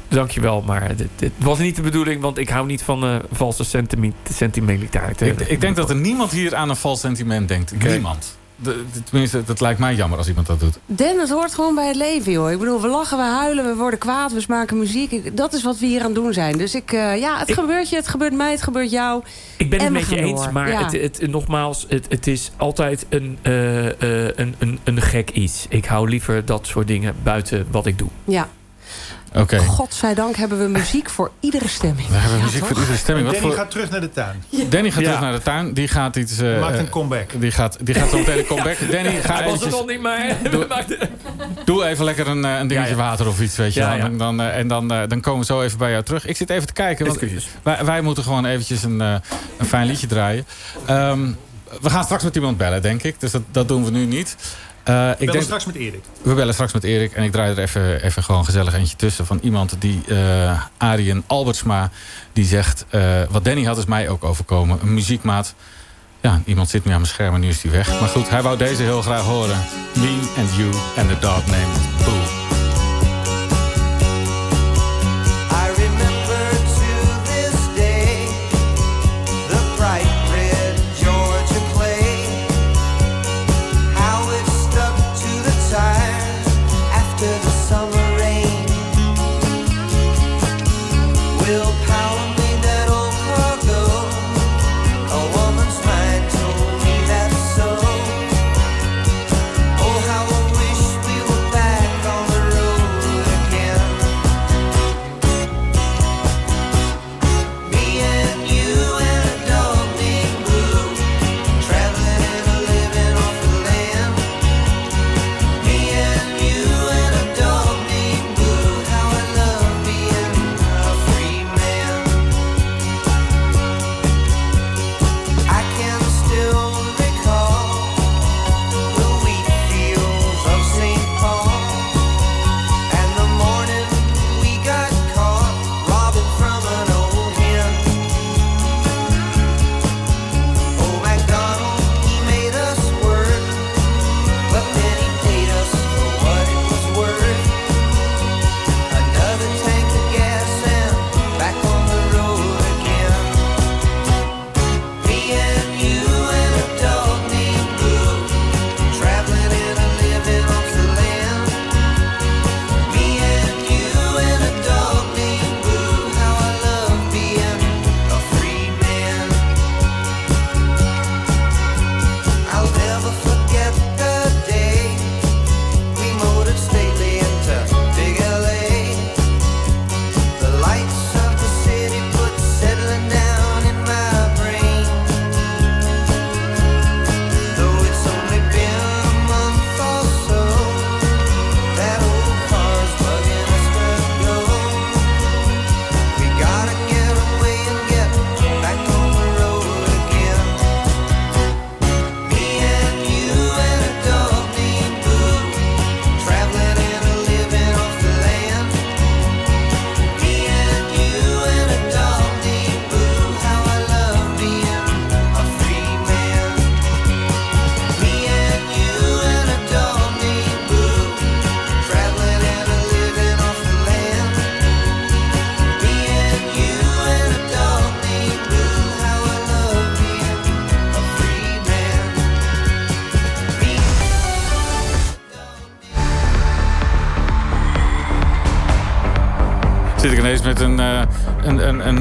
dankjewel. Maar het was niet de bedoeling, want ik hou niet van valse sentiment, sentimentaliteit. Ik, ik, denk dat er niemand hier aan een vals sentiment denkt. Niemand. De, de, tenminste, dat lijkt mij jammer als iemand dat doet. Den, het hoort gewoon bij het leven, joh. Ik bedoel, we lachen, we huilen, we worden kwaad, we maken muziek. Ik, dat is wat we hier aan het doen zijn. Dus ik, uh, ja, het ik, gebeurt je, het gebeurt mij, het gebeurt jou. Ik ben het met je eens, door. maar ja. het, het, nogmaals, het, het is altijd een, uh, uh, een, een, een gek iets. Ik hou liever dat soort dingen buiten wat ik doe. Ja. Okay. Godzijdank hebben we muziek voor iedere stemming. We hebben ja, muziek toch? voor iedere stemming. Danny voor... gaat terug naar de tuin. Ja. Danny gaat ja. terug naar de tuin. Die gaat iets... Uh, maakt een comeback. Die gaat, die gaat zo meteen een comeback. Danny, ga Hij was het al niet meer. Doe, doe even lekker een, een dingetje water of iets, weet je. En, dan, uh, en dan, uh, dan komen we zo even bij jou terug. Ik zit even te kijken. Want wij, wij moeten gewoon eventjes een, een fijn liedje draaien. Um, we gaan straks met iemand bellen, denk ik. Dus dat, dat doen we nu niet. Uh, ik bellen denk, straks met Erik. We bellen straks met Erik. En ik draai er even, even gewoon gezellig eentje tussen. Van iemand die, uh, Arjen Albertsma, die zegt... Uh, wat Danny had is mij ook overkomen. Een muziekmaat. Ja, iemand zit nu aan mijn scherm en nu is hij weg. Maar goed, hij wou deze heel graag horen. Me and you and the dog named Boo.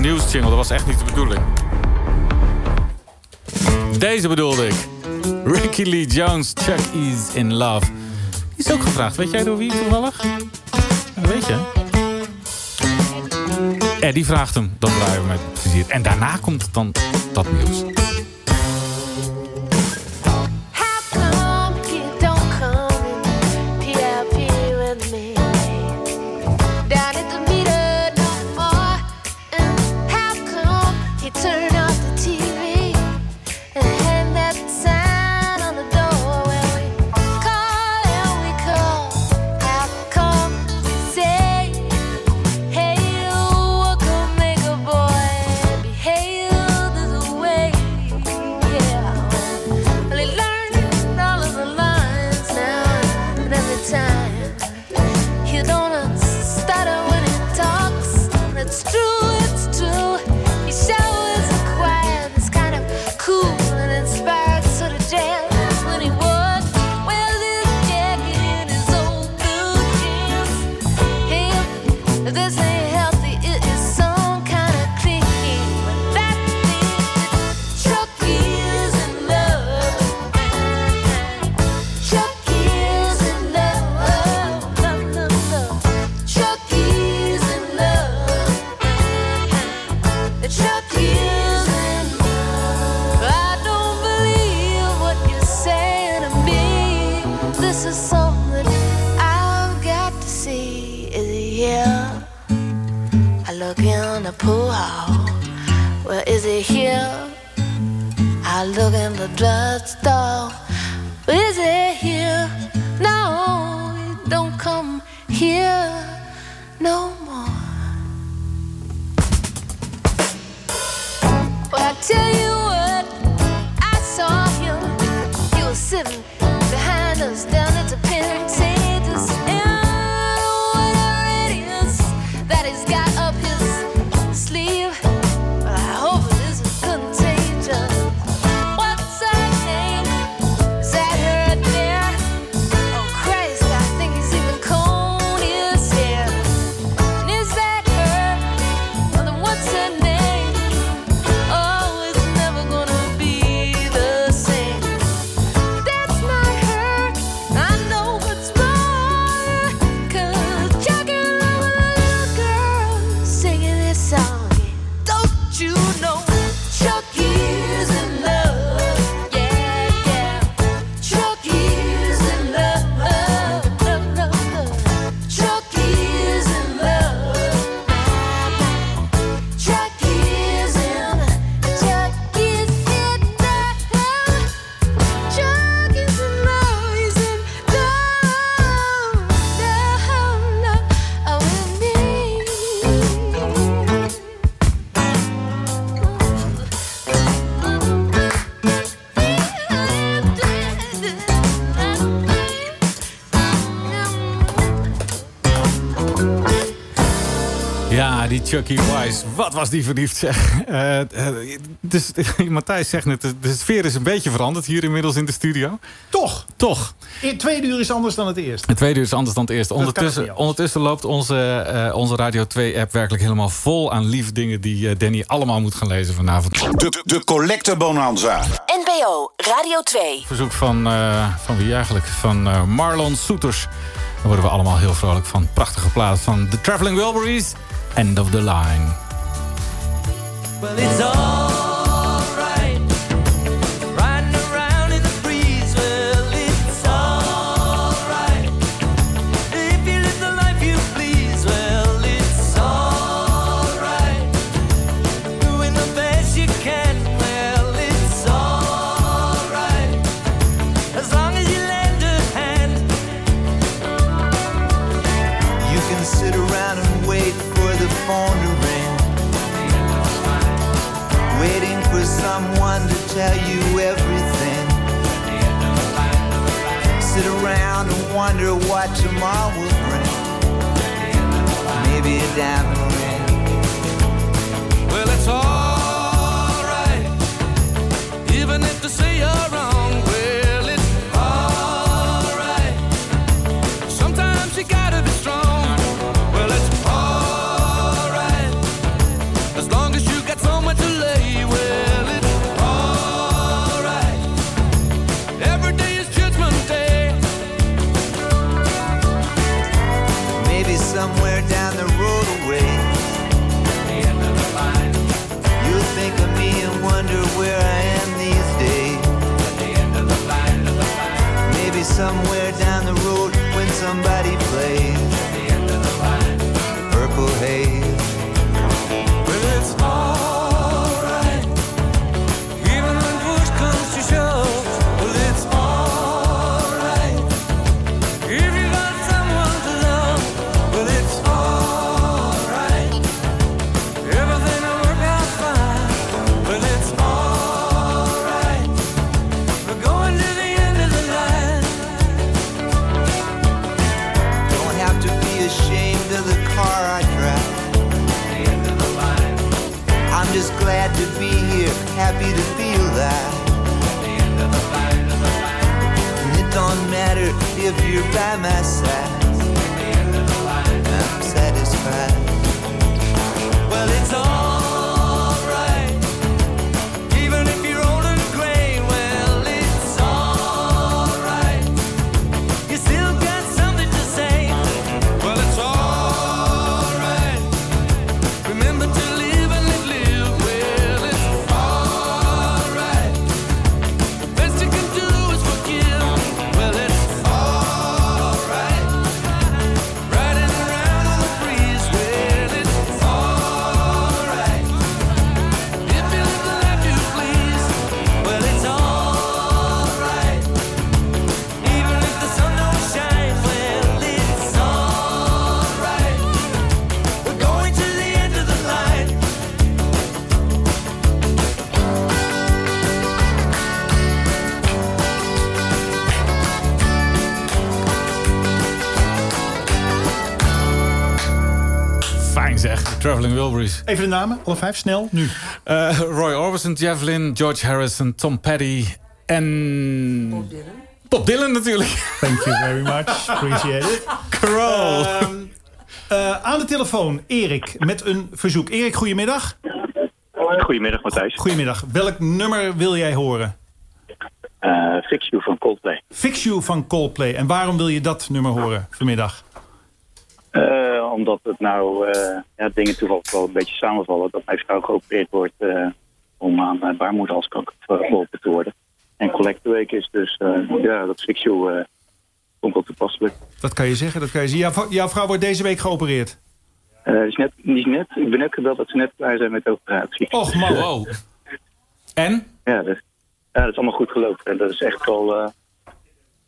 Nieuwsjingle. Dat was echt niet de bedoeling. Deze bedoelde ik. Ricky Lee Jones, Chuck is in Love. Die is ook gevraagd. Weet jij door wie toevallig? Weet je? Eddie vraagt hem. Dat draaien we met plezier. En daarna komt dan dat nieuws. Chucky e. Wise. Wat was die verliefd, zeg. Uh, dus, Matthijs zegt net, de sfeer is een beetje veranderd hier inmiddels in de studio. Toch? Toch. Het tweede uur is anders dan het eerste. Het tweede uur is anders dan het eerste. Ondertussen, ondertussen loopt onze, eh, onze Radio 2-app werkelijk helemaal vol aan lief dingen... die Danny allemaal moet gaan lezen vanavond. De, de, Collecte Bonanza. NPO Radio 2. Verzoek van, van wie eigenlijk? Van Marlon Soeters. Daar worden we allemaal heel vrolijk van. Prachtige plaats van The Traveling Wilburys. End of the Line. Well, Traveling Wilburys. Even de namen, alle vijf, snel, nu. Uh, Roy Orbison, Javelin, George Harrison, Tom Petty en... Bob Dylan. Bob Dylan natuurlijk. Thank you very much. Appreciate it. Carol. Uh, uh, aan de telefoon, Erik, met een verzoek. Erik, goedemiddag. Goedemiddag, Matthijs. Goedemiddag. Welk nummer wil jij horen? Uh, Fix You van Coldplay. Fix You van Coldplay. En waarom wil je dat nummer horen vanmiddag? Uh, omdat het nou uh, ja, dingen toevallig wel een beetje samenvallen. Dat mijn vrouw geopereerd wordt uh, om aan uh, baarmoederhalskanker geholpen te worden. En collecteweek is dus, ja, dat You komt wel toepasselijk. Dat kan je zeggen, dat kan je zeggen. Jouw, jouw vrouw wordt deze week geopereerd? is net, niet net, ik ben net gebeld dat ze net klaar zijn met de operatie. Och man, wow. En? Ja, dus, ja, dat is allemaal goed gelopen. En dat is echt wel... Uh,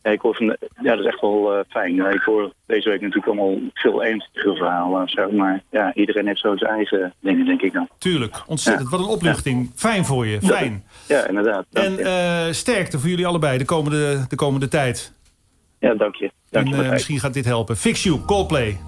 ja, ik hoor van, ja, dat is echt wel uh, fijn. Ja, ik hoor deze week natuurlijk allemaal veel ernstige verhalen. Zo, maar ja, iedereen heeft zo zijn eigen dingen, denk ik dan. Tuurlijk, ontzettend. Ja. Wat een opluchting. Fijn voor je, fijn. Ja, inderdaad. En uh, sterkte voor jullie allebei de komende, de komende tijd. Ja, dank je. Dank en je misschien gaat dit helpen. Fix You, Coldplay.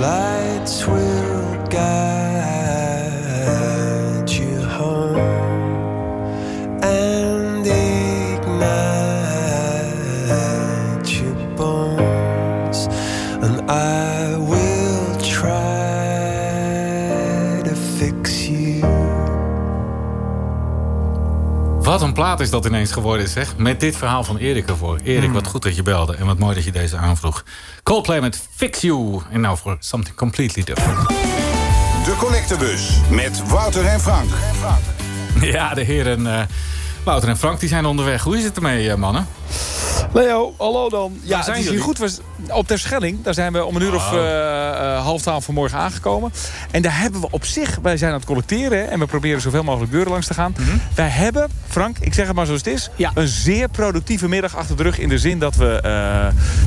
lights will guide. Plaat is dat ineens geworden, zeg. Met dit verhaal van Erik ervoor. Erik, Hmm. wat goed dat je belde. En wat mooi dat je deze aanvroeg. Coldplay met Fix You. En nou voor something completely different. De collectebus met Wouter en Frank. Ja, de heren uh, Wouter en Frank die zijn onderweg. Hoe is het ermee, uh, mannen? Leo, hallo dan. Ja, zijn jullie? goed. We- Op Terschelling, daar zijn we om een uur of eh, eh, half twaalf vanmorgen aangekomen. En daar hebben we op zich, wij zijn aan het collecteren... en we proberen zoveel mogelijk deuren langs te gaan. Mhm. Wij hebben, Frank, ik zeg het maar zoals het is... een zeer productieve middag achter de rug... in de zin dat we eh,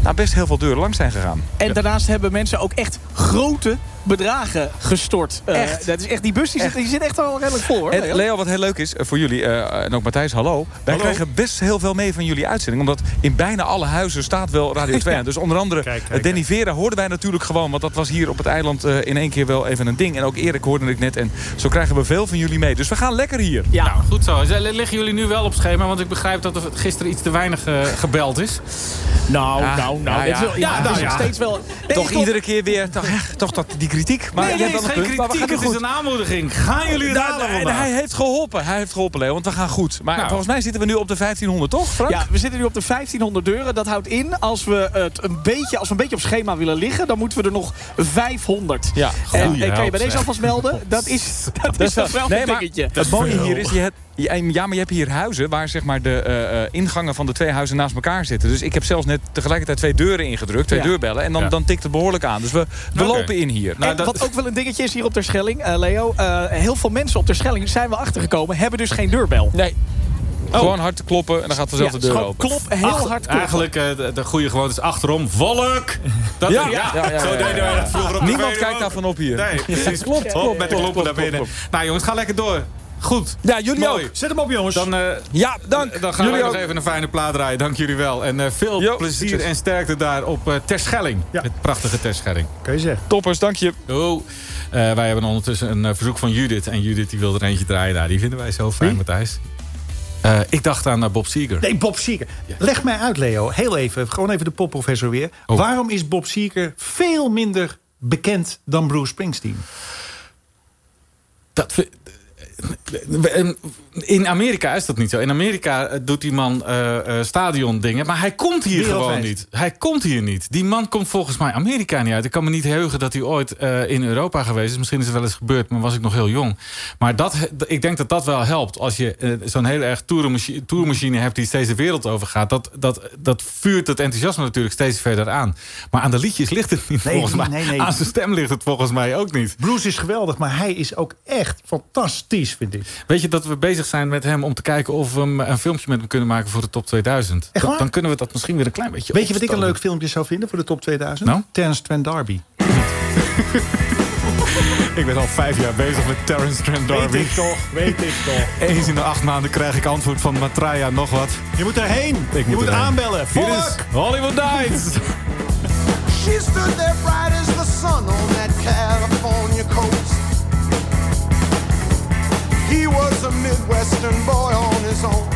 nou, best heel veel deuren langs zijn gegaan. En daarnaast hebben mensen ook echt grote bedragen gestort. Eh, Echt? dat is echt, die bus die zit, die zit echt al redelijk vol hoor. En Leo, wat heel leuk is eh, voor jullie, eh, en ook Matthijs, hallo. Wij Hallo. krijgen best heel veel mee van jullie uitzending. Omdat in bijna alle huizen staat wel Radio 2 aan. Dus onder andere eh, Danny Vera hoorden wij natuurlijk gewoon. Want dat was hier op het eiland eh, in één keer wel even een ding. En ook Erik hoorde ik net. En zo krijgen we veel van jullie mee. Dus we gaan lekker hier. Ja. Nou, goed zo. Z- Liggen jullie nu wel op schema? Want ik begrijp dat er gisteren iets te weinig gebeld is. Nou, Ja, nou, nou. ja, dit is ja. wel- ja, Ja, het nou is ja. nog steeds wel... Nee, toch iedere keer weer toch, toch dat, die kritiek. Maar nee, nee, het is een geen punt. Maar kritiek. Het is een aanmoediging. Gaan jullie het halen en vandaag? hij heeft geholpen. Hij heeft geholpen, Leo. Want we gaan goed. Maar Nou. volgens mij zitten we nu op de 1500, toch, Frank? Ja, we zitten nu op de 1500 deuren. Dat houdt in, als we, het een beetje, als we een beetje op schema willen liggen... dan moeten we er nog 500. Ja, en eh, kan je bij deze alvast melden? Dat is, dat is toch wel nee, een maar dingetje. Het mooie hier is, je hebt, ja, ja, maar je hebt hier huizen waar zeg maar, de eh, eh, ingangen van de twee huizen naast elkaar zitten. Dus ik heb zelfs net tegelijkertijd twee deuren ingedrukt, twee Ja. deurbellen. En dan, Ja. dan tikt het behoorlijk aan. Dus we, we lopen in hier. Nou, en dat- wat ook wel een dingetje is hier op Terschelling, eh Leo. eh, heel veel mensen op Terschelling zijn we achtergekomen, hebben dus geen deurbel. Nee. Gewoon hard te kloppen en dan gaat vanzelf Ja, de deur open. klop, heel hard kloppen. Eigenlijk eh, de, de goede gewoonte is achterom. Volk! Dat Ja, ja, ja, ja, ja, Zo ja, deden ja. wij dat vroeger op Niemand kijkt daarvan op hier. Nee, precies. Klopt, klopt, met de kloppen naar binnen. Nou jongens, ga lekker door. Goed. Ja, jullie Mooi. ook. Zet hem op, jongens. Dan, eh, ja, dank. Dan gaan Jullie we nog even een fijne plaat draaien. Dank jullie wel. En eh, veel Jo, plezier succes. en sterkte daar op eh Terschelling. Het prachtige Terschelling. Kan je zeggen. Toppers, dank je. Oh, eh, wij hebben ondertussen een eh, verzoek van Judith. En Judith die wil er eentje draaien. Nou, die vinden wij zo fijn, Matthijs. Eh, ik dacht aan eh, Bob Seger. Nee, Bob Seeger. Leg mij uit, Leo. Heel even, gewoon even de popprofessor weer. Oh. Waarom is Bob Seeger veel minder bekend dan Bruce Springsteen? Dat, in Amerika is dat niet zo. In Amerika eh, doet die man eh, stadion dingen. Maar hij komt hier Wereldwijd. gewoon niet. Hij komt hier niet. Die man komt volgens mij Amerika niet uit. Ik kan me niet heugen dat hij ooit in Europa geweest is. Misschien is het wel eens gebeurd, maar was ik nog heel jong. Maar dat, ik denk dat dat wel helpt. Als je zo'n heel erg tourmachine, tourmachine hebt die steeds de wereld over gaat. Dat, dat, dat vuurt het enthousiasme natuurlijk steeds verder aan. Maar aan de liedjes ligt het niet Nee, volgens mij. nee, nee. Aan zijn stem ligt het volgens mij ook niet. Bruce is geweldig, maar hij is ook echt fantastisch, vind ik. Weet je dat we bezig zijn met hem om te kijken of we hem een filmpje met hem kunnen maken voor de top 2000? Echt Dan, waar? dan kunnen we dat misschien weer een klein beetje Weet je wat ik een leuk filmpje zou vinden voor de top 2000? Nou? Terence Trent D'Arby. Ik ben al vijf jaar bezig met Terence Trent D'Arby. Weet ik toch, weet ik toch. Eens in de acht maanden krijg ik antwoord van Matraya nog wat. Je moet erheen. Ik je moet aanbellen. Hier is Volk! Hollywood Nights. She stood there bright as the sun on that California coast. He was a Midwestern boy on his own.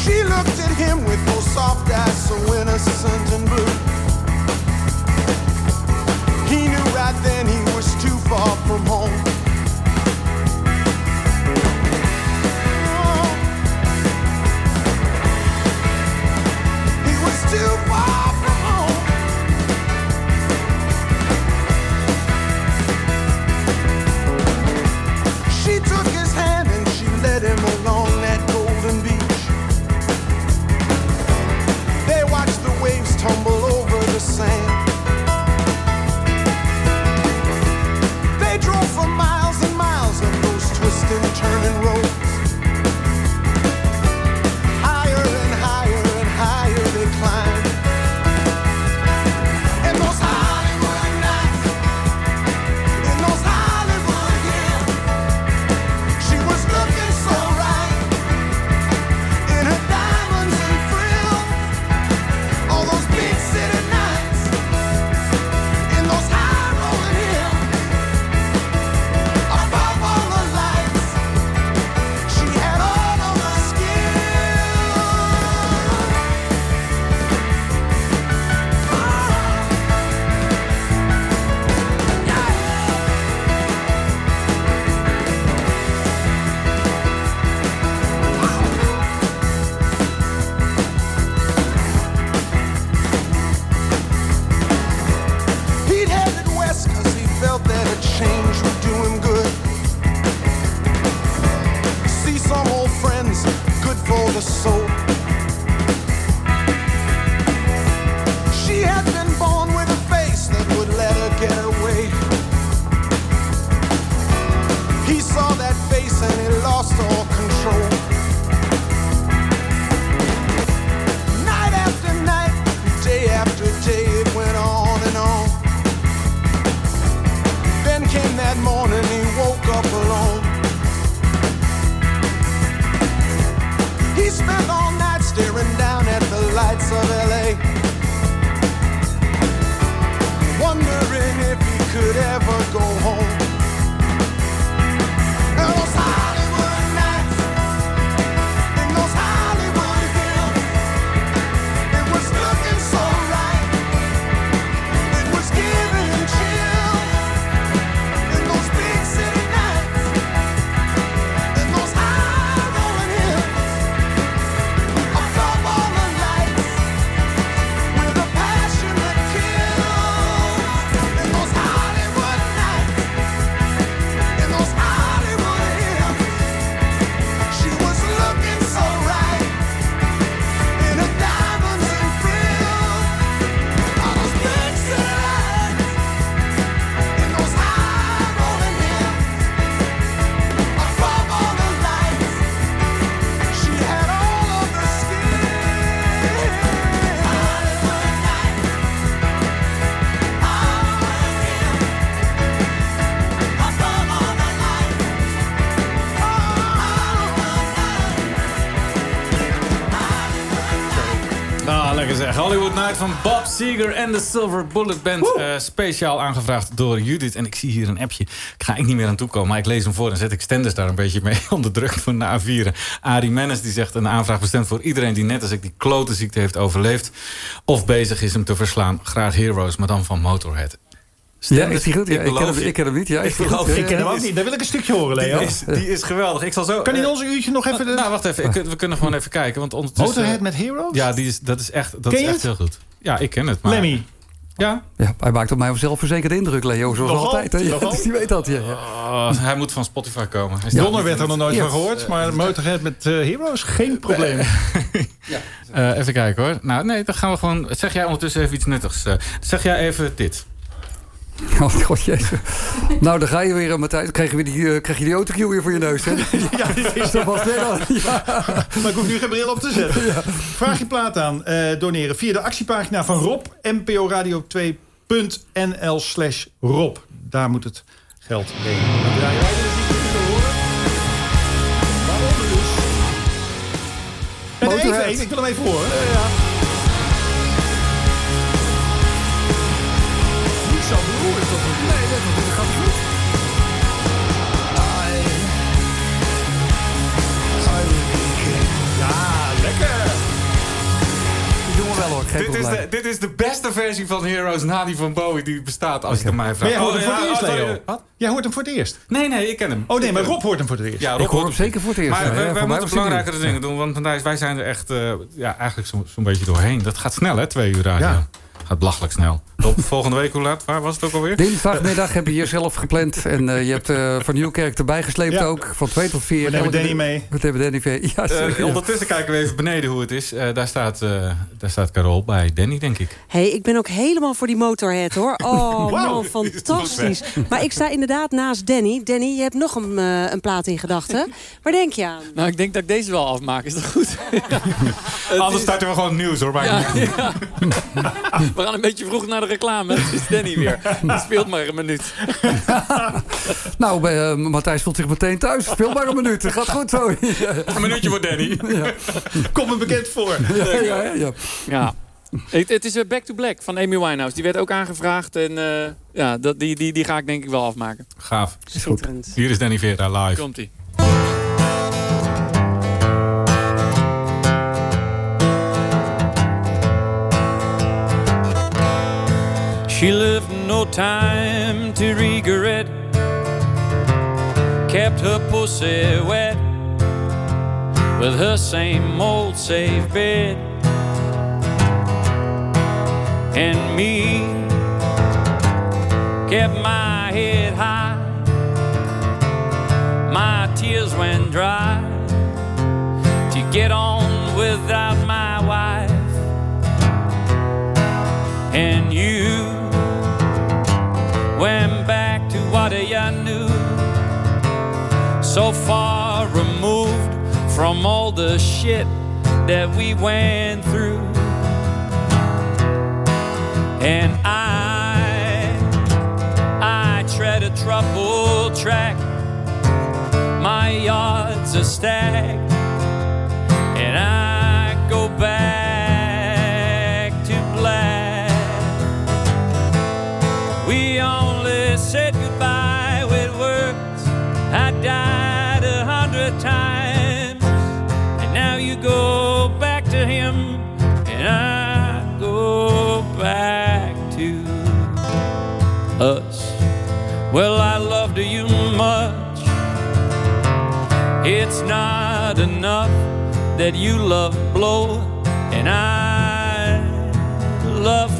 She looked at him with those soft eyes so innocent and blue. He knew right then he was too far from home. He was too far and she led him along the soul. Hollywood Night van Bob Seger en de Silver Bullet Band. Eh, speciaal aangevraagd door Judith. En ik zie hier een appje. Ik ga ik niet meer aan toekomen, maar ik lees hem voor... en zet ik Stenders daar een beetje mee onder druk voor na vieren. Arie Mennis die zegt een aanvraag bestemd voor iedereen... die net als ik die klote ziekte heeft overleefd... of bezig is hem te verslaan. Graag Heroes, maar dan van Motorhead. Ja, is die goed? Ja, ik, ken hem, ik ken hem niet. Ja, geloof goed? Ik ken hem ook niet. Daar wil ik een stukje horen, Leo. Die is, die is geweldig. Ik zal zo, Kan in eh, onze uurtje nog even... De... Nou, wacht even. Ik- we kunnen gewoon even kijken. Want ondertussen... Motorhead met Heroes? Ja, die is, dat is echt, dat Ken is echt heel goed. Ja, ik ken het. Maar... Lemmy. Ja? Ja, hij maakt op mij een zelfverzekerde indruk, Leo. Zoals Nogal, altijd. Hè? Ja, dus die weet dat. Ja, ja. Oh, hij moet van Spotify komen. Hij is Donner werd er nog nooit Ja. van gehoord, maar Motorhead met eh, Heroes, geen probleem. Eh, even kijken hoor. Nou, nee, dan gaan we gewoon... Zeg jij ondertussen even iets nuttigs. eh. zeg jij even dit. Oh, god jezus. Nou, dan ga je weer, eh, Matthijs. Dan krijg je, weer die, eh, krijg je die autocue weer voor je neus. Hè? Ja, dit is net al. Ja. Maar ik hoef nu geen bril op te zetten. Vraag je plaat aan. eh, doneren via de actiepagina van Rob. nporadio2.nl slash Rob. Daar moet het geld heen. En even, ik wil hem even horen. Niet zo beroerd dat, dat gaat goed. Ja, lekker. Die doen we wel hoor, Dit is, de, dit is de beste versie van Heroes na die van Bowie die bestaat, als je het aan mij Maar vraagt. jij hoort hem voor ja, het eerst, oh. Leo. Wat? Jij hoort hem voor het eerst. Nee, nee, ik ken hem. Oh nee, maar ken Rob hoort hem voor het eerst. Ja, Rob Ik hoor hem zeker voor het eerst. Maar Ja, we- ja, wij moeten belangrijkere dingen doen. Want Matthijs, wij zijn er echt eh, ja, eigenlijk zo'n zo'n beetje doorheen. Dat gaat snel, hè? Twee uur radio. Ja. Gaat belachelijk snel. Rob, volgende week, hoe laat? Waar was het ook alweer? Dinsdagmiddag heb je hier zelf gepland. En eh, je hebt eh, van Nieuwkerk erbij gesleept Ja. ook. Van 2 tot 4. We nemen Danny mee. We hebben Danny mee. Ja, Eh, ondertussen kijken we even beneden hoe het is. Eh, daar, staat, eh, daar staat Carol bij Danny, denk ik. hey, ik ben ook helemaal voor die Motorhead, hoor. Oh, Wauw. man, fantastisch. Maar ik sta inderdaad naast Danny. Danny, je hebt nog een, een plaat in gedachten. Waar denk je aan? Nou, ik denk dat ik deze wel afmaak. Is dat goed? Anders starten we gewoon nieuws, hoor. Maar Ja, ja. We gaan een beetje vroeg naar de reclame. Het is Danny weer. Het speelt maar een minuut. Nou, eh, Matthijs voelt zich meteen thuis. Speel maar een minuut. Het gaat goed zo. Een minuutje voor Danny. Kom me bekend voor. Ja, ja, ja, ja. Ja. Het, het is eh, Back to Black van Amy Winehouse. Die werd ook aangevraagd. En eh, ja, dat, die, die, die ga ik denk ik wel afmaken. Gaaf. Is goed. Schitterend. Hier is Danny Vera live. Komt-ie. She left no time to regret. Kept her pussy wet with her same old safe bed. And me kept my head high. My tears went dry to get on without So far removed from all the shit that we went through. And I, I tread a troubled track. My yards are stacked, and I times, and now you go back to him, and I go back to us. Well, I loved you much. It's not enough that you love blow, and I love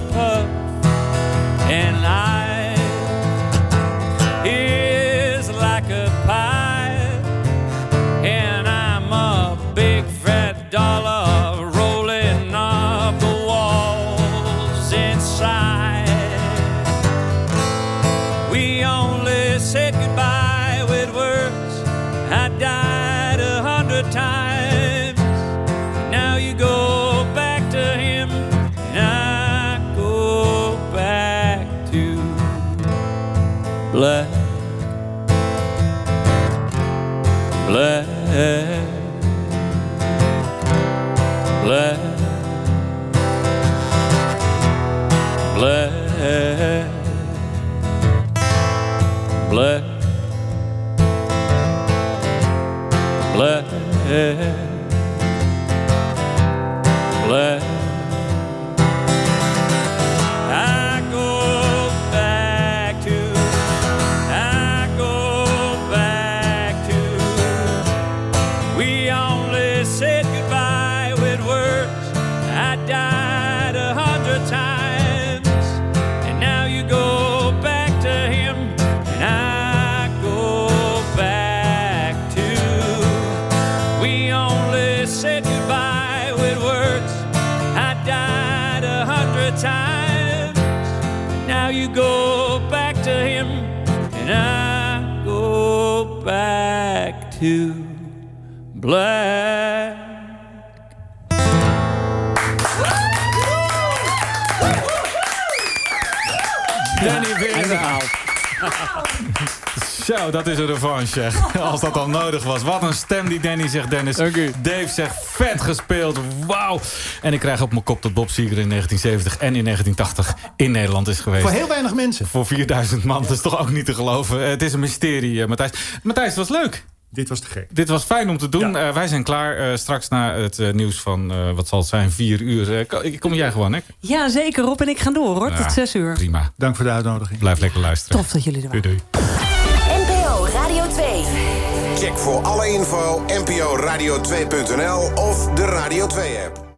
Zo, dat is een revanche. Als dat al nodig was. Wat een stem die Danny zegt, Dennis. Dave zegt, vet gespeeld. Wauw. En ik krijg op mijn kop dat Bob Seger in 1970 en in 1980 in Nederland is geweest. Voor heel weinig mensen. Voor 4000 man. Dat is toch ook niet te geloven. Het is een mysterie, eh, Matthijs. Matthijs, het was leuk. Dit was te gek. Dit was fijn om te doen. Eh, wij zijn klaar eh, straks na het eh, nieuws van, eh, wat zal het zijn, vier uur. Eh, kom- kom jij gewoon, hè? Ja, zeker. Rob en ik gaan door hoor. Ja, Tot zes uur. Prima. Dank voor de uitnodiging. Blijf lekker luisteren. Tof dat jullie er waren. Doei, doei. NPO Radio 2. Check voor alle info nporadio2.nl of de Radio 2 app.